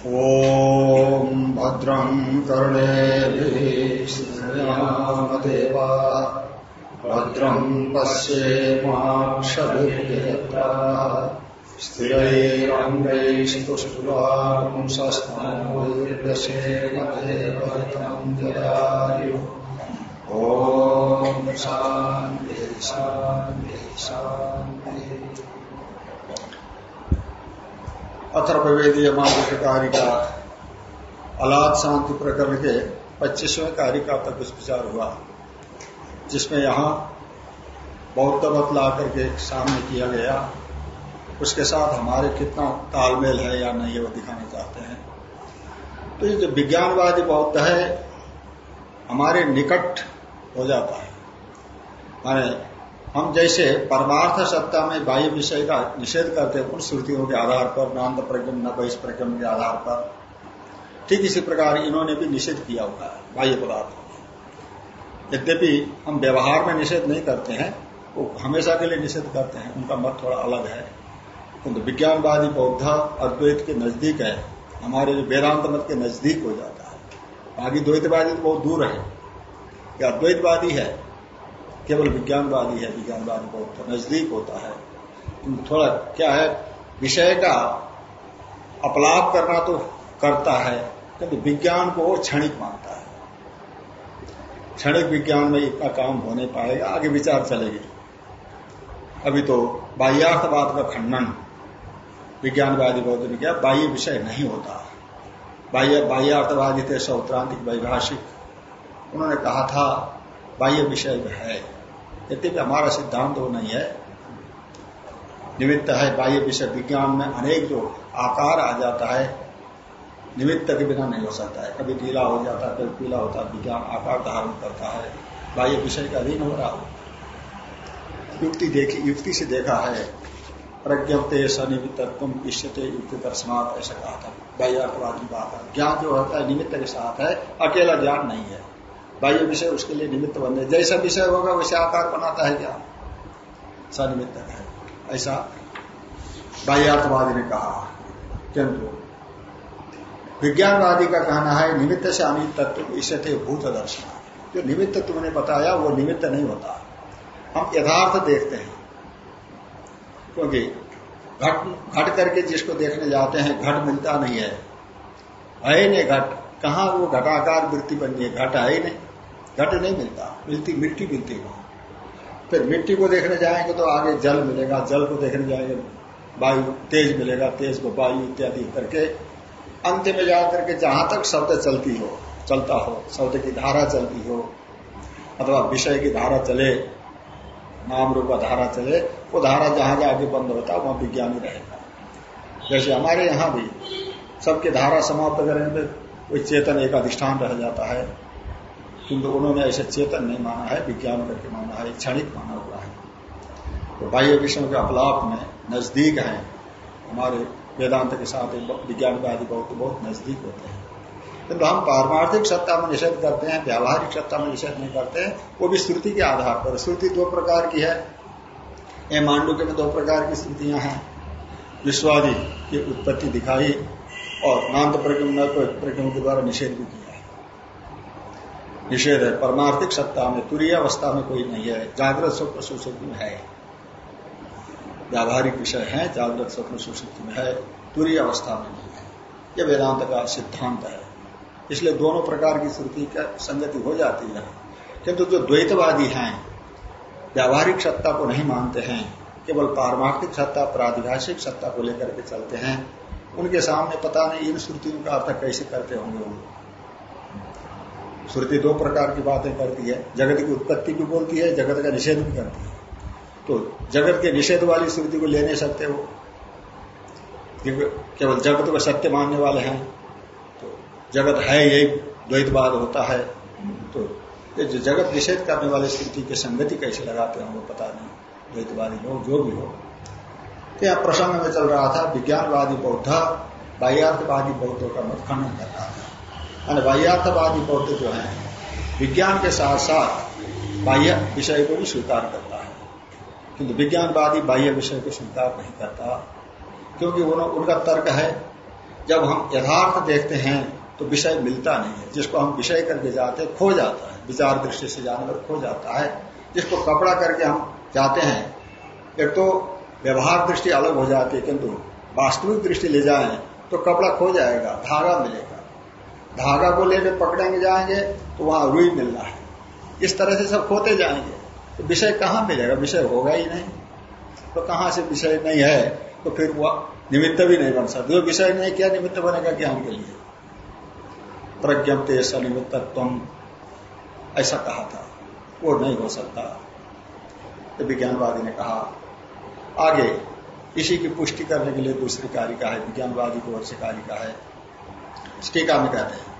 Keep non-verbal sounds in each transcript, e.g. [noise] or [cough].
ॐ भद्रम् कर्णेभिश्रयामदेवा भद्रम् पश्येमाक्षभिर्यत्राः स्थिरैरङ्गैस्तुष्टुलांसस्तनोर्दशेमदेवतम् जयायुः। ॐ शान्ति शान्ति शान्ति। अथर्वेदीय कार्य का अलाद शांति प्रकरण के पच्चीसवें कार्य का तक विचार हुआ, जिसमें यहाँ बौद्ध मत ला करके सामने किया गया। उसके साथ हमारे कितना तालमेल है या नहीं है वो दिखाना चाहते हैं। तो ये जो विज्ञानवादी बौद्ध है, हमारे निकट हो जाता है। माने हम जैसे परमार्थ सत्ता में बाह्य विषय का निषेध करते हैं, उन श्रुतियों के आधार पर, नान्द प्रगम न बहिष प्रगम के आधार पर, ठीक इसी प्रकार इन्होंने भी निषेध किया हुआ है, बाह्य पदार्थों यद्यपि हम व्यवहार में निषेध नहीं करते हैं, वो हमेशा के लिए निषेध करते हैं, उनका मत थोड़ा अलग है। किंतु विज्ञानवादी, बौद्ध, अद्वैत के नज़दीक है, हमारे जो वेदांत मत के नज़दीक हो जाता है। बाकी द्वैतवादी तो बहुत दूर है। या अद्वैतवादी है केवल विज्ञानवादी है, विज्ञानवादी बहुत नज़दीक होता है। थोड़ा क्या है, विषय का अपलाप करना तो करता है, किंतु विज्ञान को और क्षणिक मानता है। क्षणिक विज्ञान में इतना काम हो नहीं पाएगा, आगे विचार चलेगी। अभी तो बाह्यार्थवाद का खंडन, विज्ञानवादी बौद्ध ने किया बाह्य विषय नहीं होता। बाह्य बाह्यार्थवादी थे सौत्रांतिक वैभाषिक। उन्होंने कहा था, बाह्य विषय है। यद्यपि हमारा सिद्धांत वो नहीं है। निमित्त है बाह्य विषय विज्ञान में अनेक जो आकार आ जाता है, निमित्त के बिना नहीं हो सकता है। कभी नीला हो जाता है, कभी पीला होता है, विज्ञान आकार धारण करता है। बाह्य विषय का अधीन हो रहा हो। युक्ति देखी, युक्ति से देखा है, प्रज्ञप्ते सनिमित्त तुम इष्यते युक्ति दर्शनाथ ऐसा कहा था। बाह्यार्थवादी बात है। ज्ञान जो होता है, निमित्त के साथ है, अकेला ज्ञान नहीं है। बाह्य विषय उसके लिए निमित्त बन जैसा विषय होगा वैसे आकार बनाता है क्या? सनिमित्त है। ऐसा बाह्यार्थवादी ने कहा, किंतु विज्ञानवादी का कहना है, निमित्त से अनित तत्व इसे थे भूत दर्शन। जो निमित्त तुमने बताया, वो निमित्त नहीं होता। हम यथार्थ देखते हैं। क्योंकि घट घट करके जिसको देखने जाते हैं, घट मिलता नहीं है। है नहीं घट। कहा वो घटाकार वृत्ति बन है घट है ही नहीं। घट नहीं मिलता, मिलती, मिट्टी मिलती वहाँ फिर मिट्टी को देखने जाएँगे तो आगे जल मिलेगा, जल को देखने जाएँगे, वायु, तेज मिलेगा, तेज को वायु इत्यादि करके अंत में जाकर के जहाँ तक शब्द चलती हो, चलता हो, शब्द की धारा चलती हो, अथवा विषय की धारा चले, नाम रूप धारा चले, वो धारा जहाँ जाके बंद होता है, वहाँ विज्ञानी रहेगा। जैसे हमारे यहाँ भी सबके धारा समाप्त करने में कोई चेतन एक अधिष्ठान रह जाता है किंतु उन्होंने ऐसे चेतन नहीं माना है, विज्ञान करके माना है, क्षणिक माना हुआ है। तो बाह्य विषयों के अपलाप में नज़दीक है। हमारे वेदांत के साथ विज्ञानवादी बहुत बहुत नज़दीक होते हैं। किंतु हम पारमार्थिक सत्ता में निषेध करते हैं, व्यावहारिक सत्ता में निषेध नहीं करते हैं, वो भी श्रुति के आधार पर। श्रुति दो प्रकार की है। ये मांडुक्य में दो प्रकार की स्थितियाँ हैं। विश्वादी की उत्पत्ति दिखाई और नान्त प्रज्ञ प्रज्ञों के द्वारा निषेध भी किया निषेध है। परमार्थिक सत्ता में तुरीय अवस्था में कोई नहीं है। जागृत स्वप्न सुशक्ति में है। व्यावहारिक विषय है, जागृत स्वप्न सुशक्ति में है तुरीय अवस्था में नहीं है। यह वेदांत का सिद्धांत है। इसलिए दोनों प्रकार की श्रुति का संगति हो जाती है। किंतु जो द्वैतवादी हैं, व्यावहारिक सत्ता को नहीं मानते हैं, केवल पारमार्थिक सत्ता, प्रादिभाषिक सत्ता को लेकर के चलते हैं, उनके सामने पता नहीं इन श्रुतियों का अर्थ कैसे करते होंगे उनको श्रुति दो प्रकार की बातें करती है। जगत की उत्पत्ति भी बोलती है, जगत का निषेध भी करती है। तो जगत के निषेध वाली श्रुति को ले नहीं सकते वो केवल जगत को सत्य मानने वाले हैं। तो जगत है यही द्वैतवाद होता है। तो ये जो जगत निषेध करने वाले श्रुति की संगति कैसे लगाते हैं वो पता नहीं। द्वैतवादी हो, जो भी हो। तो यहाँ प्रसंग में चल रहा था, विज्ञानवादी बौद्ध, बाह्यार्थवादी बौद्धों का मत खंडन कर रहा था। बाह्यार्थवादी बौद्ध जो है, विज्ञान के साथ साथ बाह्य विषय को भी स्वीकार करता है। किंतु विज्ञानवादी बाह्य विषय को स्वीकार नहीं करता, क्योंकि उनका तर्क है, जब हम यथार्थ देखते हैं तो विषय मिलता नहीं है। जिसको हम विषय करके जाते खो जाता है। विचार दृष्टि से जाने पर खो जाता है। जिसको कपड़ा करके हम जाते हैं, एक तो व्यवहार दृष्टि अलग हो जाती है, किंतु वास्तविक दृष्टि ले जाए तो कपड़ा खो जाएगा, धागा मिलेगा। धागा को लेकर पकड़ेंगे जाएँगे तो वहाँ रुई मिलना है। इस तरह से सब खोते जाएँगे। तो विषय कहाँ मिलेगा? विषय होगा ही नहीं। तो कहाँ से विषय नहीं है तो फिर वह निमित्त भी नहीं बन सकता। जो विषय नहीं क्या, निमित्त बनेगा ज्ञान के लिए? प्रज्ञप्त निमित्तत्व ऐसा कहा था। वो नहीं हो सकता। तो विज्ञानवादी ने कहा, आगे, इसी की पुष्टि करने के लिए दूसरी कारिका है। विज्ञानवादी की ओर से कारिका है। टीका में कहते हैं।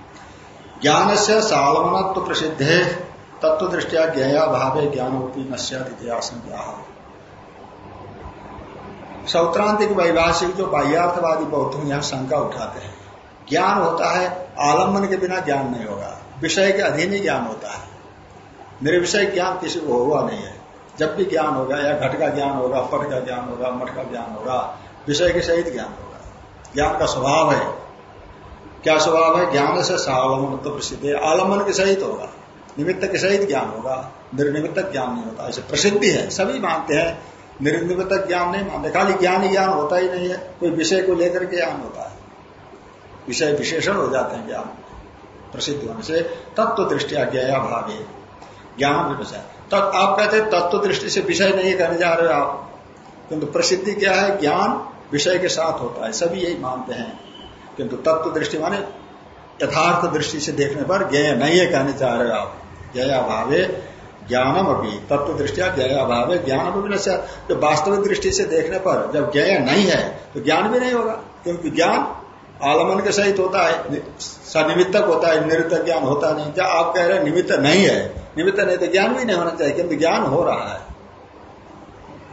ज्ञान से सालमनत्व प्रसिद्ध है तत्व दृष्टिया ज्ञया भावे ज्ञानोपी नश्यात इतिहास सौत्रांतिक वैभाषिक जो बाह्यार्थवादी बौद्ध यहाँ शंका उठाते हैं। ज्ञान होता है आलंबन के बिना ज्ञान नहीं होगा। विषय के अधीन ही ज्ञान होता है। निर्विषय ज्ञान किसी को हुआ नहीं है। जब भी ज्ञान होगा, या घट का ज्ञान होगा पट का ज्ञान होगा, मठ का ज्ञान होगा, विषय के सहित ज्ञान होगा। ज्ञान का स्वभाव है। क्या स्वभाव है? ज्ञान से सावलंबन तो प्रसिद्ध है। आलंबन के सहित होगा। निमित्त के सहित ज्ञान होगा। निर्निमित्त ज्ञान नहीं होता। ऐसे प्रसिद्धि है। सभी मानते हैं। निर्निमित्त ज्ञान नहीं मानते। खाली ज्ञान ही ज्ञान होता ही नहीं है। कोई विषय को लेकर के ज्ञान होता है। विषय विशेषण हो जाते हैं ज्ञान। प्रसिद्ध होने से तत्व दृष्टिया ज्ञया भागे ज्ञान बचा तब आप कहते हैं तत्व दृष्टि से विषय नहीं करने जा रहे हो आप। किंतु प्रसिद्धि क्या है? ज्ञान विषय के साथ होता है। सभी यही मानते हैं। किंतु तत्व दृष्टि माने यथार्थ दृष्टि से देखने पर ज्ञ नहीं है कहने चाह रहे आप। ज्ञया भावे ज्ञानम अभी तत्व दृष्टिया ज्ञया भावे ज्ञान अभी जब वास्तविक दृष्टि से देखने पर जब ज्ञ नहीं है तो ज्ञान भी नहीं होगा, क्योंकि ज्ञान आलमन के सहित होता है सनिमित्तक होता है, निमित्त ज्ञान होता नहीं। जब आप कह रहे हैं निमित्त नहीं है, निमित्त नहीं तो ज्ञान भी नहीं होना चाहिए, किंतु ज्ञान हो रहा है।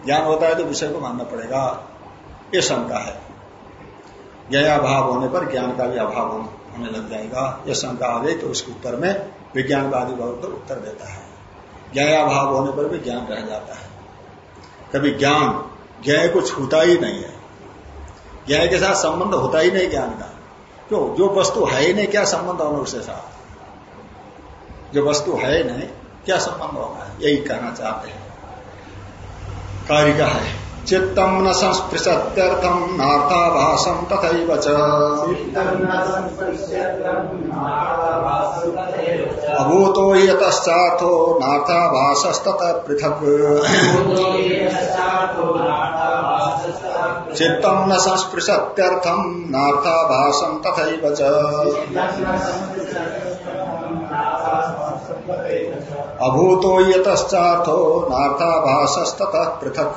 ज्ञान होता है तो विषय को मानना पड़ेगा। ये शंका है। ज्ञा अभाव होने पर ज्ञान का भी अभाव होने लग जाएगा। यह शंका आ गई तो उसके उत्तर में विज्ञानवादी भाव पर उत्तर देता है। ज्ञा भाव होने पर भी ज्ञान रह जाता है। कभी ज्ञान ज्ञ को छूता ही नहीं है। ज्ञ के साथ संबंध होता ही नहीं ज्ञान का। क्यों? जो वस्तु है ही नहीं, क्या संबंध होना उसके साथ? जो वस्तु है नहीं, क्या संबंध होना है यही कहना चाहते हैं। कारिका है। चित्तम न संस्पृशत्यर्थम नार्थाभाषम तथा अभूतो यतश्चार्थो नार्थाभाषस्तत पृथक। चित्तम न संस्पृशत्यर्थम नार्थाभाषम तथा अभूतो यतश्चार्थो नार्थाभाषस्तत पृथक।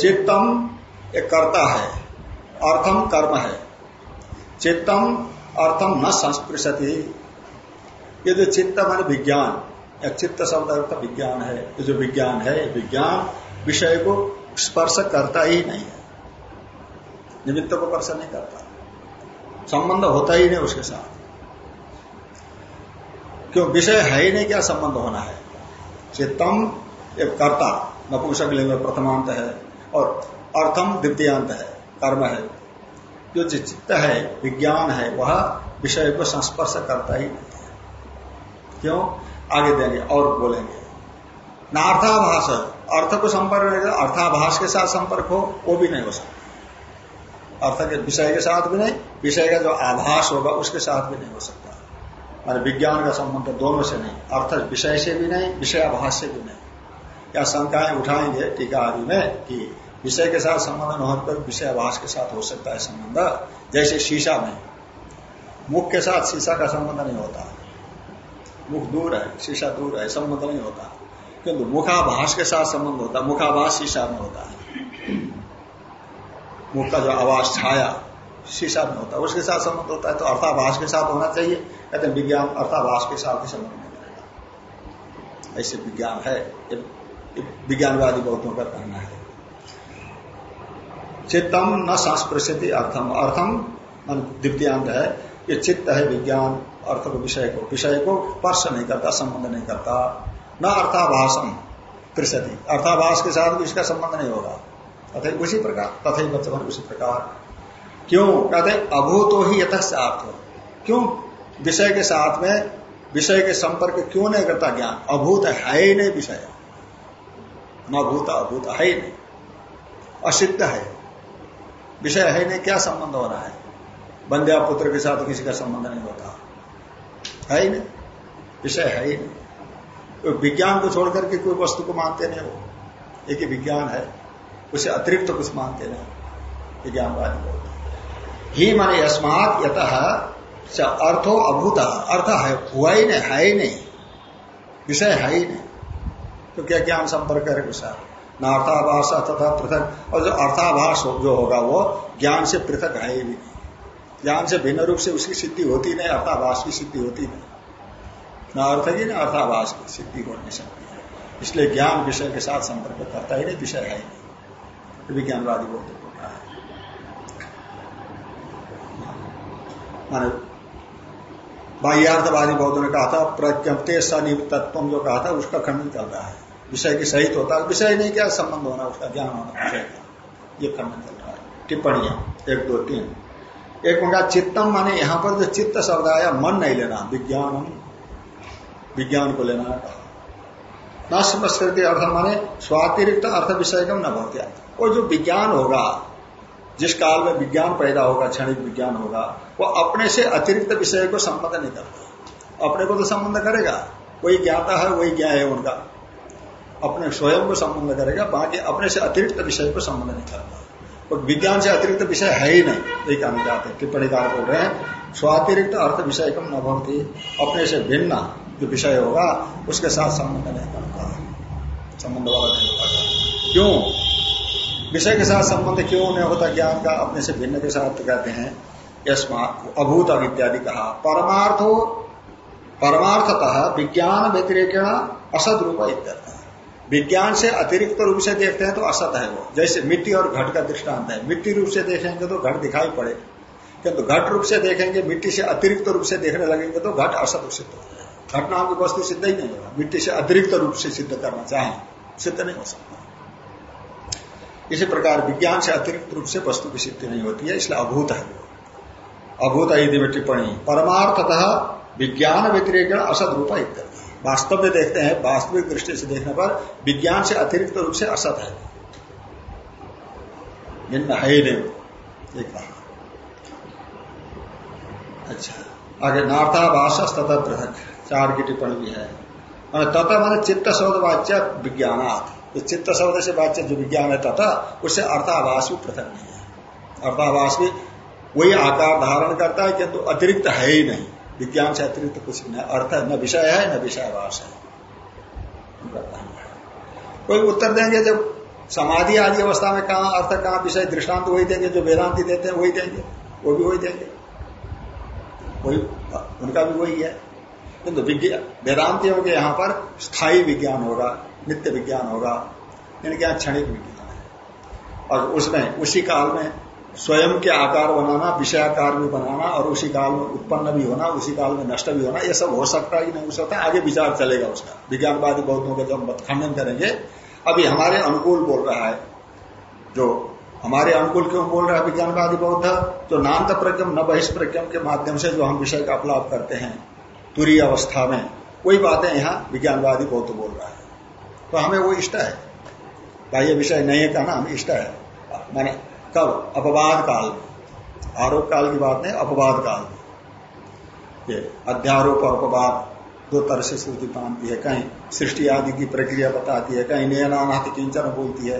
चित्तम एक कर्ता है अर्थम कर्म है। चित्तम अर्थम न संस्पृशति। ये जो चित्त मान विज्ञान, या चित्त शब्द अर्थ विज्ञान है। ये जो विज्ञान है, विज्ञान विषय को स्पर्श करता ही नहीं है। निमित्त को स्पर्श नहीं करता। संबंध होता ही नहीं उसके साथ। क्यों? विषय है ही नहीं क्या संबंध होना है? चित्तम एक कर्ता, नपुंसक लिंग प्रथमांत है और अर्थम द्वितीयांत है, कर्म है। जो चित्त है, विज्ञान है, वह विषय को संस्पर्श करता ही नहीं है। क्यों? आगे देंगे और बोलेंगे। नार्थाभाष अर्थ को संपर्क अर्थाभाष के साथ संपर्क हो, वो भी नहीं हो सकता। अर्थ के विषय के साथ भी नहीं, विषय का जो आभास होगा उसके साथ भी नहीं हो सकता। मान विज्ञान का संबंध दोनों से नहीं अर्थ विषय से भी नहीं, विषय आभास से भी नहीं। या शंकाएँ उठाएँगे टीका आदि में कि विषय के साथ संबंध न होने पर विषय आभास के साथ हो सकता है संबंध, जैसे शीशा में। मुख के साथ शीशा का संबंध नहीं होता। मुख दूर है, शीशा दूर है, संबंध नहीं होता। किंतु मुखाभास के साथ संबंध होता है मुखाभास शीशा में होता है। मुख का जो आवास छाया शीशा में होता है। उसके साथ संबंध होता है तो अर्थाभास के साथ होना चाहिए कहते हैं विज्ञान अर्थाभास के साथ ही संबंध करेगा ऐसे विज्ञान है विज्ञानवादी बौद्धों का कहना है। चित्तम न संस्पृशति अर्थम। अर्थम द्वितीयांत है, ये चित्त है विज्ञान, अर्थ को विषय को। विषय को स्पर्श नहीं करता, संबंध नहीं करता। न अर्थाभाषम प्रसिद्धि अर्थाभास के साथ भी इसका संबंध नहीं होगा। तथा उसी प्रकार, तथा बच्चवन उसी प्रकार। क्यों? कहते, अभूतो ही यथार्थ क्यों? विषय के साथ में, विषय के संपर्क क्यों नहीं करता ज्ञान? अभूत है ही नहीं विषय। न भूत, अभूत है ही नहीं। असिद्ध है। विषय है नहीं, क्या संबंध हो रहा है? बंध्या पुत्र के साथ किसी का संबंध नहीं होता। है ही नहीं। विषय है ही नहीं। तो विज्ञान को छोड़कर के कोई वस्तु को मानते नहीं वो एक ही विज्ञान है। उसे अतिरिक्त तो कुछ मानते नहीं विज्ञानवादी बोलते ही। माने अस्मात यथ अर्थो अभूत। अर्थ है, हुआ ही नहीं, है ही नहीं। विषय है ही नहीं। तो क्या ज्ञान संपर्क है विषय न अर्थाभास तथा पृथक। और जो अर्थाभास जो होगा वो ज्ञान से पृथक है ही नहीं। ज्ञान से भिन्न रूप से उसकी सिद्धि होती नहीं, अर्थाभास की सिद्धि होती नहीं। न अर्थ की, न अर्थाभास की सिद्धि हो नहीं सकती है इसलिए ज्ञान विषय के साथ संपर्क करता ही नहीं, विषय है ही नहीं। विज्ञानवादी बोल रहा है। माने, बाह्यार्थवादी बौद्ध ने कहा था, प्रज्ञप्ते सनिमित्तत्व जो कहा था, उसका खंडन चल रहा है। विषय के सहित होता है, विषय नहीं क्या संबंध होना, उसका ज्ञान होना, विषय का ये खंडन चल रहा है। टिप्पणियाँ, एक, दो, तीन। एक मंगा चित्तम माने, यहाँ पर जो चित्त शब्द आया, मन नहीं लेना विज्ञान विज्ञान को लेना कहा न समस्कृति अर्थ माने स्वातिरिक्त अर्थ विषय कम न भवत्या वो जो विज्ञान होगा, जिस काल में विज्ञान पैदा होगा, क्षणिक विज्ञान होगा, वो अपने से अतिरिक्त विषय को संबंध नहीं करता। अपने को तो संबंध करेगा। वही ज्ञाता है, वही ज्ञा है उनका। अपने स्वयं को संबंध करेगा, बाकी अपने से अतिरिक्त विषय को संबंध नहीं करता। तो विज्ञान से अतिरिक्त विषय है ही नहीं, यही कहना चाहते टिप्पणीकार बोल रहे हैं, स्वातिरिक्त अर्थ विषय कम न भवती, अपने से भिन्न जो विषय होगा, उसके साथ संबंध नहीं करता संबंध वाला नहीं होता। क्यों? विषय के साथ संबंध क्यों नहीं होता? ज्ञान का अपने से भिन्न के साथ कहते हैं अभूत इत्यादि कहा। परमार्थ, परमार्थतः विज्ञान व्यतिरेकेण असद रूप विज्ञान से अतिरिक्त रूप से देखते हैं तो असत है वो। जैसे मिट्टी और घट का दृष्टांत है। मिट्टी रूप से देखेंगे तो घट दिखाई पड़े। किंतु घट रूप से देखेंगे, मिट्टी से अतिरिक्त रूप से देखने लगेंगे तो घट असत सिद्ध हो। घट नाम की वस्तु सिद्ध ही नहीं होगा। मिट्टी से अतिरिक्त रूप से सिद्ध करना चाहे, सिद्ध नहीं हो सकता। इसी प्रकार विज्ञान से अतिरिक्त रूप से वस्तु की सिद्धि नहीं होती है, इसलिए अभूत है। अभूत है टिप्पणी। परमार्थतः विज्ञान व्यतिरेक असद रूप इत्यादि वास्तव में देखते हैं, वास्तविक दृष्टि से देखने पर विज्ञान से अतिरिक्त रूप से असत है। भिन्न है ही नहीं। एक अच्छा। आगे नार्थाभाष तथा पृथक चार की टिप्पणी भी है तथा मैंने चित्त शब्द वाच्य विज्ञानार्थ तो चित्त शब्द से वाच्य जो विज्ञान है तथा उससे अर्थाभास भी पृथक नहीं है अर्थाभास भी वही आकार धारण करता है, किंतु अतिरिक्त है ही नहीं। विज्ञान से अतिरिक्त कुछ नहीं। अर्थ न विषय है, न विषयवास है। कोई उत्तर देंगे जब समाधि आदि अवस्था में कहा अर्थ, कहा विषय, दृष्टांत वही देंगे, जो वेदांति देते हैं वही देंगे, वो भी वही देंगे। वही उनका भी वही है। किंतु वेदांतियों के यहाँ पर स्थायी विज्ञान होगा, नित्य विज्ञान होगा इनके यहाँ क्षणिक विज्ञान है। और उसमें, उसी काल में स्वयं के आकार बनाना, विषयाकार भी बनाना, और उसी काल में उत्पन्न भी होना, उसी काल में नष्ट भी होना यह सब हो सकता है कि नहीं हो सकता आगे विचार चलेगा उसका। विज्ञानवादी बौद्धों का जब खंडन करेंगे। अभी हमारे अनुकूल बोल रहा है। जो हमारे अनुकूल क्यों बोल रहा है विज्ञानवादी बौद्ध? जो नान्त प्रज्ञम न बहिष्प्रज्ञम के माध्यम से जो हम विषय का अपलाप करते हैं तुरी अवस्था में। वही बातें यहाँ विज्ञानवादी बौद्ध बोल रहा है। तो हमें वो इष्ट है। बाह्य विषय नहीं है कहना हमें इष्ट है। माने कब? अपवाद काल आरोप काल की बात नहीं, अपवाद काल में। ये अध्यारोप और अपवाद, दो तरह से श्रुति मानती है। कहीं सृष्टि आदि की प्रक्रिया बताती है, कहीं नयनानाथ किंचन बोलती है।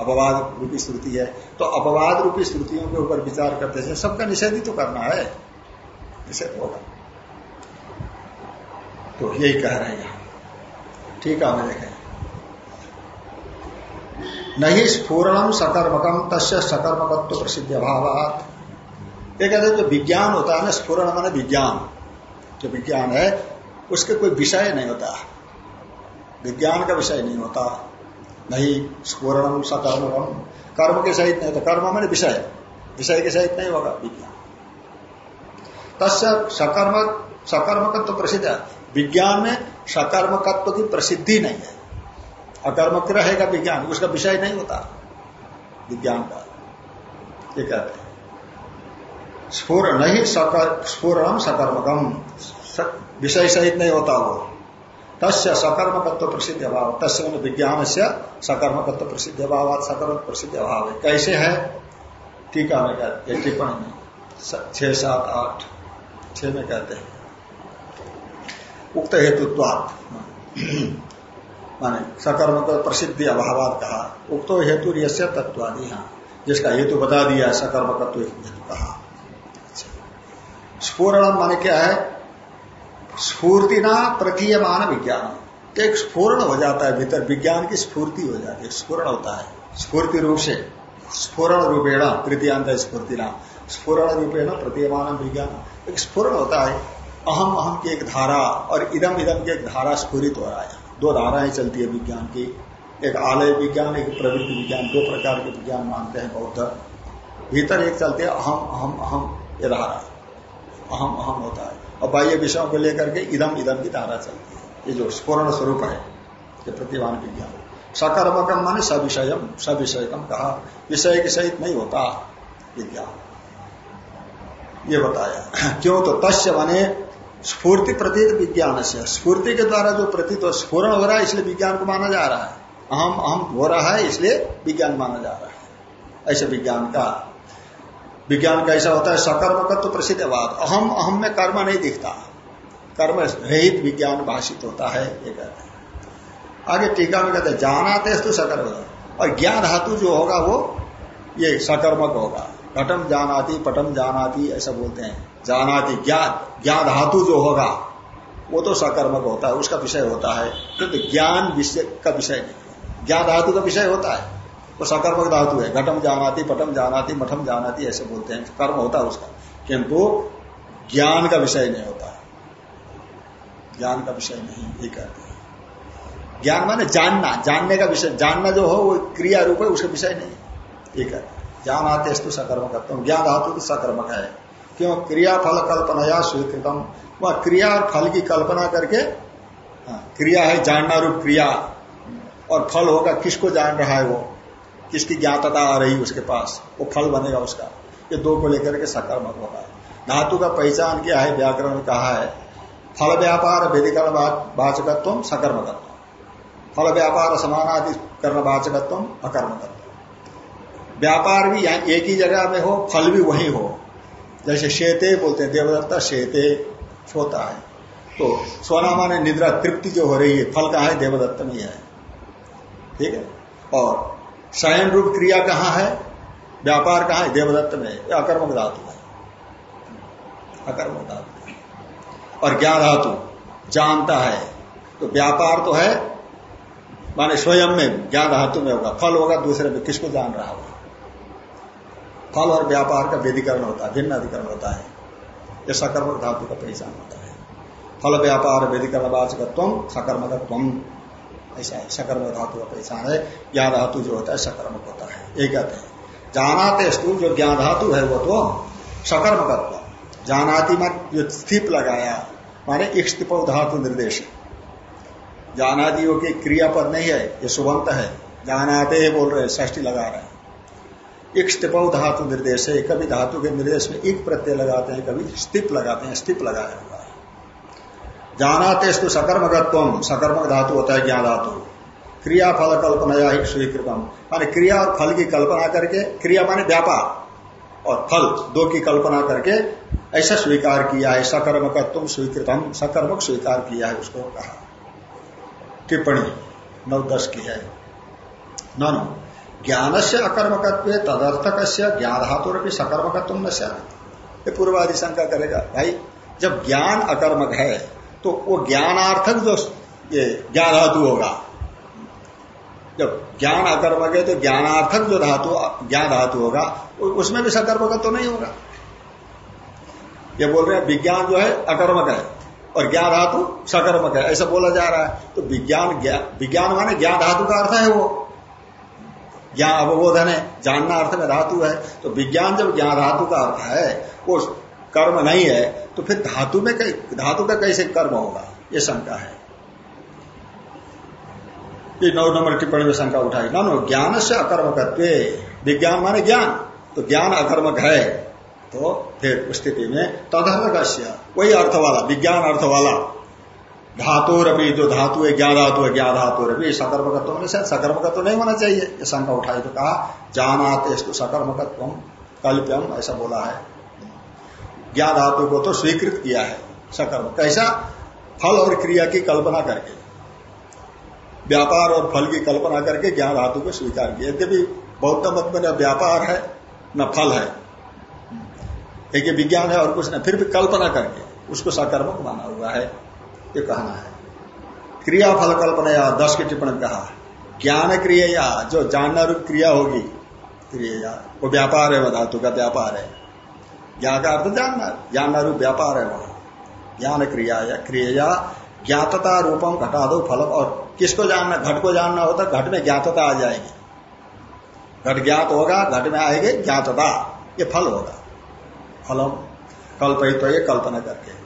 अपवाद रूपी श्रुति है। तो अपवाद रूपी श्रुतियों के ऊपर विचार करते हैं। सबका निषेध ही तो करना है। निषेध होगा। तो यही कह रहे हैं ठीक है, हमें देखें। नहीं स्फूरणम सकर्मकम तस्य सकर्मकत्व प्रसिद्ध अभाव ये कहते जो विज्ञान होता है ना, स्फूरण माने विज्ञान। जो विज्ञान है, उसके कोई विषय नहीं होता। विज्ञान का विषय नहीं होता। नहीं स्फूरणम सकर्मकम कर्म के सहित नहीं होता। कर्म माने विषय। विषय के सहित नहीं होगा विज्ञान। तस्य सकर्म सकर्मकत्व प्रसिद्ध विज्ञान में सकर्मकत्व की प्रसिद्धि नहीं है। अकर्मक रहेगा विज्ञान, उसका विषय नहीं होता। विज्ञान का। ये कहते हैं। स्फुर नहीं सकर, स्फुरम सकर्मकम। विषय सहित नहीं होता वो। तस्य सकर्मकत्व प्रसिद्ध अभाव। तस्य विज्ञान से सकर्मकत्व प्रसिद्ध अभाव सकर्म प्रसिद्ध अभाव है। कैसे है? टीका में कहते टिप्पणी में। छह, सात, आठ। छह में कहते हैं। उक्त हेतुत्वात। माने सकर्म को प्रसिद्धि अभाव कहा। उक्तो हेतु यश्य तत्वादि हाँ। जिसका हेतु बता दिया सकर्मकत्व हेतु कहा स्फूर्णम माने क्या है? स्फूर्ति स्फूर्तिना प्रतीयमान विज्ञान। एक स्फूर्ण हो जाता है भीतर? विज्ञान की स्फूर्ति हो जाती है, स्फूर्ण होता है। स्फूर्ति रूप से। स्फूर्ण रूपेण, तृतीयांत स्फूर्तिना स्फूर्ण रूपेण प्रतीयमान विज्ञान। एक स्फूर्ण होता है। अहम अहम की एक धारा और इदम इदम की एक धारा स्फूरित हो रहा है। दो धाराएँ चलती है विज्ञान की। एक आलय विज्ञान, एक प्रवृत्ति विज्ञान, दो प्रकार के विज्ञान मानते हैं बौद्ध। भीतर एक चलते हैं अहम अहम अहम ये धारा। अहम अहम होता है। और बाह्य विषयों को लेकर के इदम इदम की धारा चलती है। ये जो स्पूर्ण स्वरूप है, ये प्रतिभान विज्ञान। सकर्मकम माने सविषयम सविषयकम कहा। विषय के सहित नहीं होता विज्ञान। ये बताया। [clears throat] क्यों? तो तस्य माने स्फूर्ति प्रतीत विज्ञान से। स्फूर्ति के द्वारा जो प्रतीत हो स्फूर्ण हो रहा है, इसलिए विज्ञान को माना जा रहा है। अहम अहम हो रहा है, इसलिए विज्ञान माना जा रहा है। ऐसे विज्ञान का विज्ञान का ऐसा होता है सकर्म का तो प्रसिद्ध बात अहम अहम में कर्म नहीं दिखता। कर्म रहित विज्ञान भाषित होता है, ये कहते हैं। आगे टीका में कहते हैं, जानाते तो सकर्म। और ज्ञान धातु जो होगा वो, ये सकर्मक होगा। घटम जानाती, पटम जानाती, ऐसा बोलते हैं। जानाती ज्ञान धातु जो होगा, वो तो सकर्मक होता है, उसका विषय होता है। क्योंकि तो ज्ञान विषय का विषय नहीं ज्ञान धातु का विषय होता है, वो सकर्मक धातु है। घटम जानाती, पटम जानाती, मठम जानाती, ऐसे बोलते हैं। कर्म होता है उसका। किंतु ज्ञान का विषय नहीं होता। ज्ञान का विषय नहीं, ये कहते हैं। ज्ञान माने जानना, जानने का विषय, जानना जो हो, वो क्रिया रूप है, उसका विषय नहीं ये कहते ज्ञान आते स्तु ज्ञान धातु तो सकर्मक है। क्यों? क्रिया फल कल्पना स्वीकृतम। वह क्रिया और फल की कल्पना करके हाँ, क्रिया है जानना रूप क्रिया। और फल होगा किसको जान रहा है वो? किसकी ज्ञातता आ रही उसके पास? वो फल बनेगा उसका। ये दो को लेकर के सकर्मक होगा। धातु का पहचान क्या है व्याकरण कहा है। फल व्यापार वेदिकरण वाचकत्व सकर्मकत्व। फल व्यापार समानादि कर्ण वाचकत्व अकर्मकत्व। व्यापार भी एक ही जगह में हो, फल भी वही हो। जैसे शेते बोलते हैं, देवदत्ता शेते सोता है। तो सोना माने निद्रा तृप्ति जो हो रही है, फल कहा है? देवदत्त में है ठीक है? और शयन रूप क्रिया कहाँ है? व्यापार कहाँ है? देवदत्त में अकर्मक धातु है। अकर्मक धातु और ज्ञान धातु, जानता है। तो व्यापार तो है, माने स्वयं में ज्ञान धातु में होगा। फल होगा, दूसरे में किसको जान रहा होगा? फल और व्यापार का वेदीकरण होता है, भिन्न अधिकरण होता है। यह सकर्मक धातु का पहचान होता है। फल, व्यापार वेदीकरण वाचकत्व सकर्मकत्व ऐसा है सकर्मक धातु का पहचान है। ज्ञान धातु जो होता है सकर्मक होता है। ये कहते हैं। जानाते स्तु, जो ज्ञान धातु है, वो तो सकर्मकत्व। जानाति में जो स्थिप लगाया, माने इष्टिप धातु निर्देश। जानादियों की क्रियापद नहीं है, ये सुबंत है। जानाते बोल रहे ष्टी लगा रहे हैं। स्टिपौ धातु निर्देश है, कभी धातु के निर्देश में एक प्रत्यय लगाते हैं, कभी स्टिप लगाते हैं, स्टिप लगाया हुआ है। जानाते तो सकर्मकत्व सकर्मक धातु होता है ज्ञान धातु। क्रिया फल कल्पना ही स्वीकृतम। माने क्रिया और फल की कल्पना करके, क्रिया माने व्यापार और फल दो की कल्पना करके ऐसा स्वीकार किया है सकर्मकत्व स्वीकृतम, सकर्मक स्वीकार किया है उसको कहा। टिप्पणी नौ दस की है। नौ ज्ञान से अकर्मकत्व तदर्थक ज्ञान धातु भी सकर्मकत्व न ये पूर्वादि शंका करेगा, भाई, जब ज्ञान अकर्मक है तो वो ज्ञानार्थक जो ये ज्ञान धातु होगा। जब ज्ञान अकर्मक है तो ज्ञानार्थक जो धातु ज्ञान धातु होगा उसमें भी सकर्मक तो नहीं होगा। ये बोल रहे हैं, विज्ञान जो है, अकर्मक है, और ज्ञान धातु सकर्मक है, ऐसा बोला जा रहा है। तो विज्ञान विज्ञान माने ज्ञान धातु का अर्थ है वो। ज्ञान अवबोधन है, जानना अर्थ में धातु है तो विज्ञान जब ज्ञान धातु का अर्थ है, वो कर्म नहीं है तो फिर धातु में धातु का कैसे कर्म होगा? ये शंका है। ये नौ नंबर टिप्पणी में शंका उठाई। ना नो ज्ञान से अकर्मकत्व। विज्ञान माने ज्ञान तो ज्ञान अकर्मक है तो फिर स्थिति में तदर्थ वही अर्थ वाला विज्ञान अर्थ वाला धातु रवि जो धातु है ज्ञा धातु है ज्ञा धातु रवि सकर्मकत्व होने से सकर्मकत्व नहीं होना चाहिए, ये शंका उठाई तो कहा, जानाते सकर्मकत्व कल्प्यम, ऐसा बोला है। ज्ञा धातु को तो स्वीकृत किया है, सकर्म। कैसा? फल और क्रिया की कल्पना करके। व्यापार और फल की कल्पना करके ज्ञान धातु को स्वीकार किया। यद्यपि बौद्ध मत में न व्यापार है, न फल है। एक विज्ञान है और कुछ न फिर भी कल्पना करके उसको सकर्मक माना हुआ है। ये कहना है। क्रिया फल कल्पना या दस की टिप्पणी कहा, ज्ञान क्रिया जो जानना रूप क्रिया होगी, क्रिया वो व्यापार है धातु का व्यापार है। ज्ञान का अर्थ जानना जानना रूप व्यापार है वहाँ। ज्ञान क्रिया या, क्रिया ज्ञातता रूपम घटा दो फल और किसको जानना, घट को जानना होता, घट में ज्ञातता आ जाएगी। घट ज्ञात होगा, घट में आएगी ज्ञातता, ये फल होगा। फलम कल्पित तो ये कल्पना करके।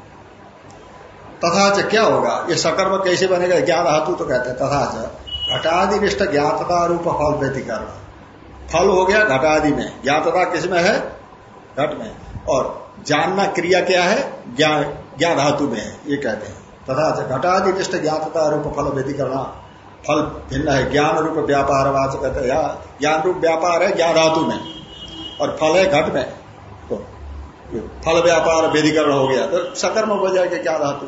तथा च क्या होगा? ये सकर्म कैसे बनेगा? ज्ञान धातु तो कहते हैं, तथा च। ज्ञातता रूप फल व्यतिकरण फल हो गया घटादि में। ज्ञातता किसमें है? घट में। और जानना क्रिया क्या है? ज्ञान ज्ञान धातु में है, ये कहते हैं। तथा घटादिष्ट ज्ञातता रूप फल व्यतिकरण फल भिन्न है। ज्ञान रूप व्यापार वाचक कहते ज्ञान रूप व्यापार है, ज्ञान धातु में। और फल है घट में। तो फल व्यापार व्यधिकरण हो गया। तो सकर्म हो जाएगा क्या धातु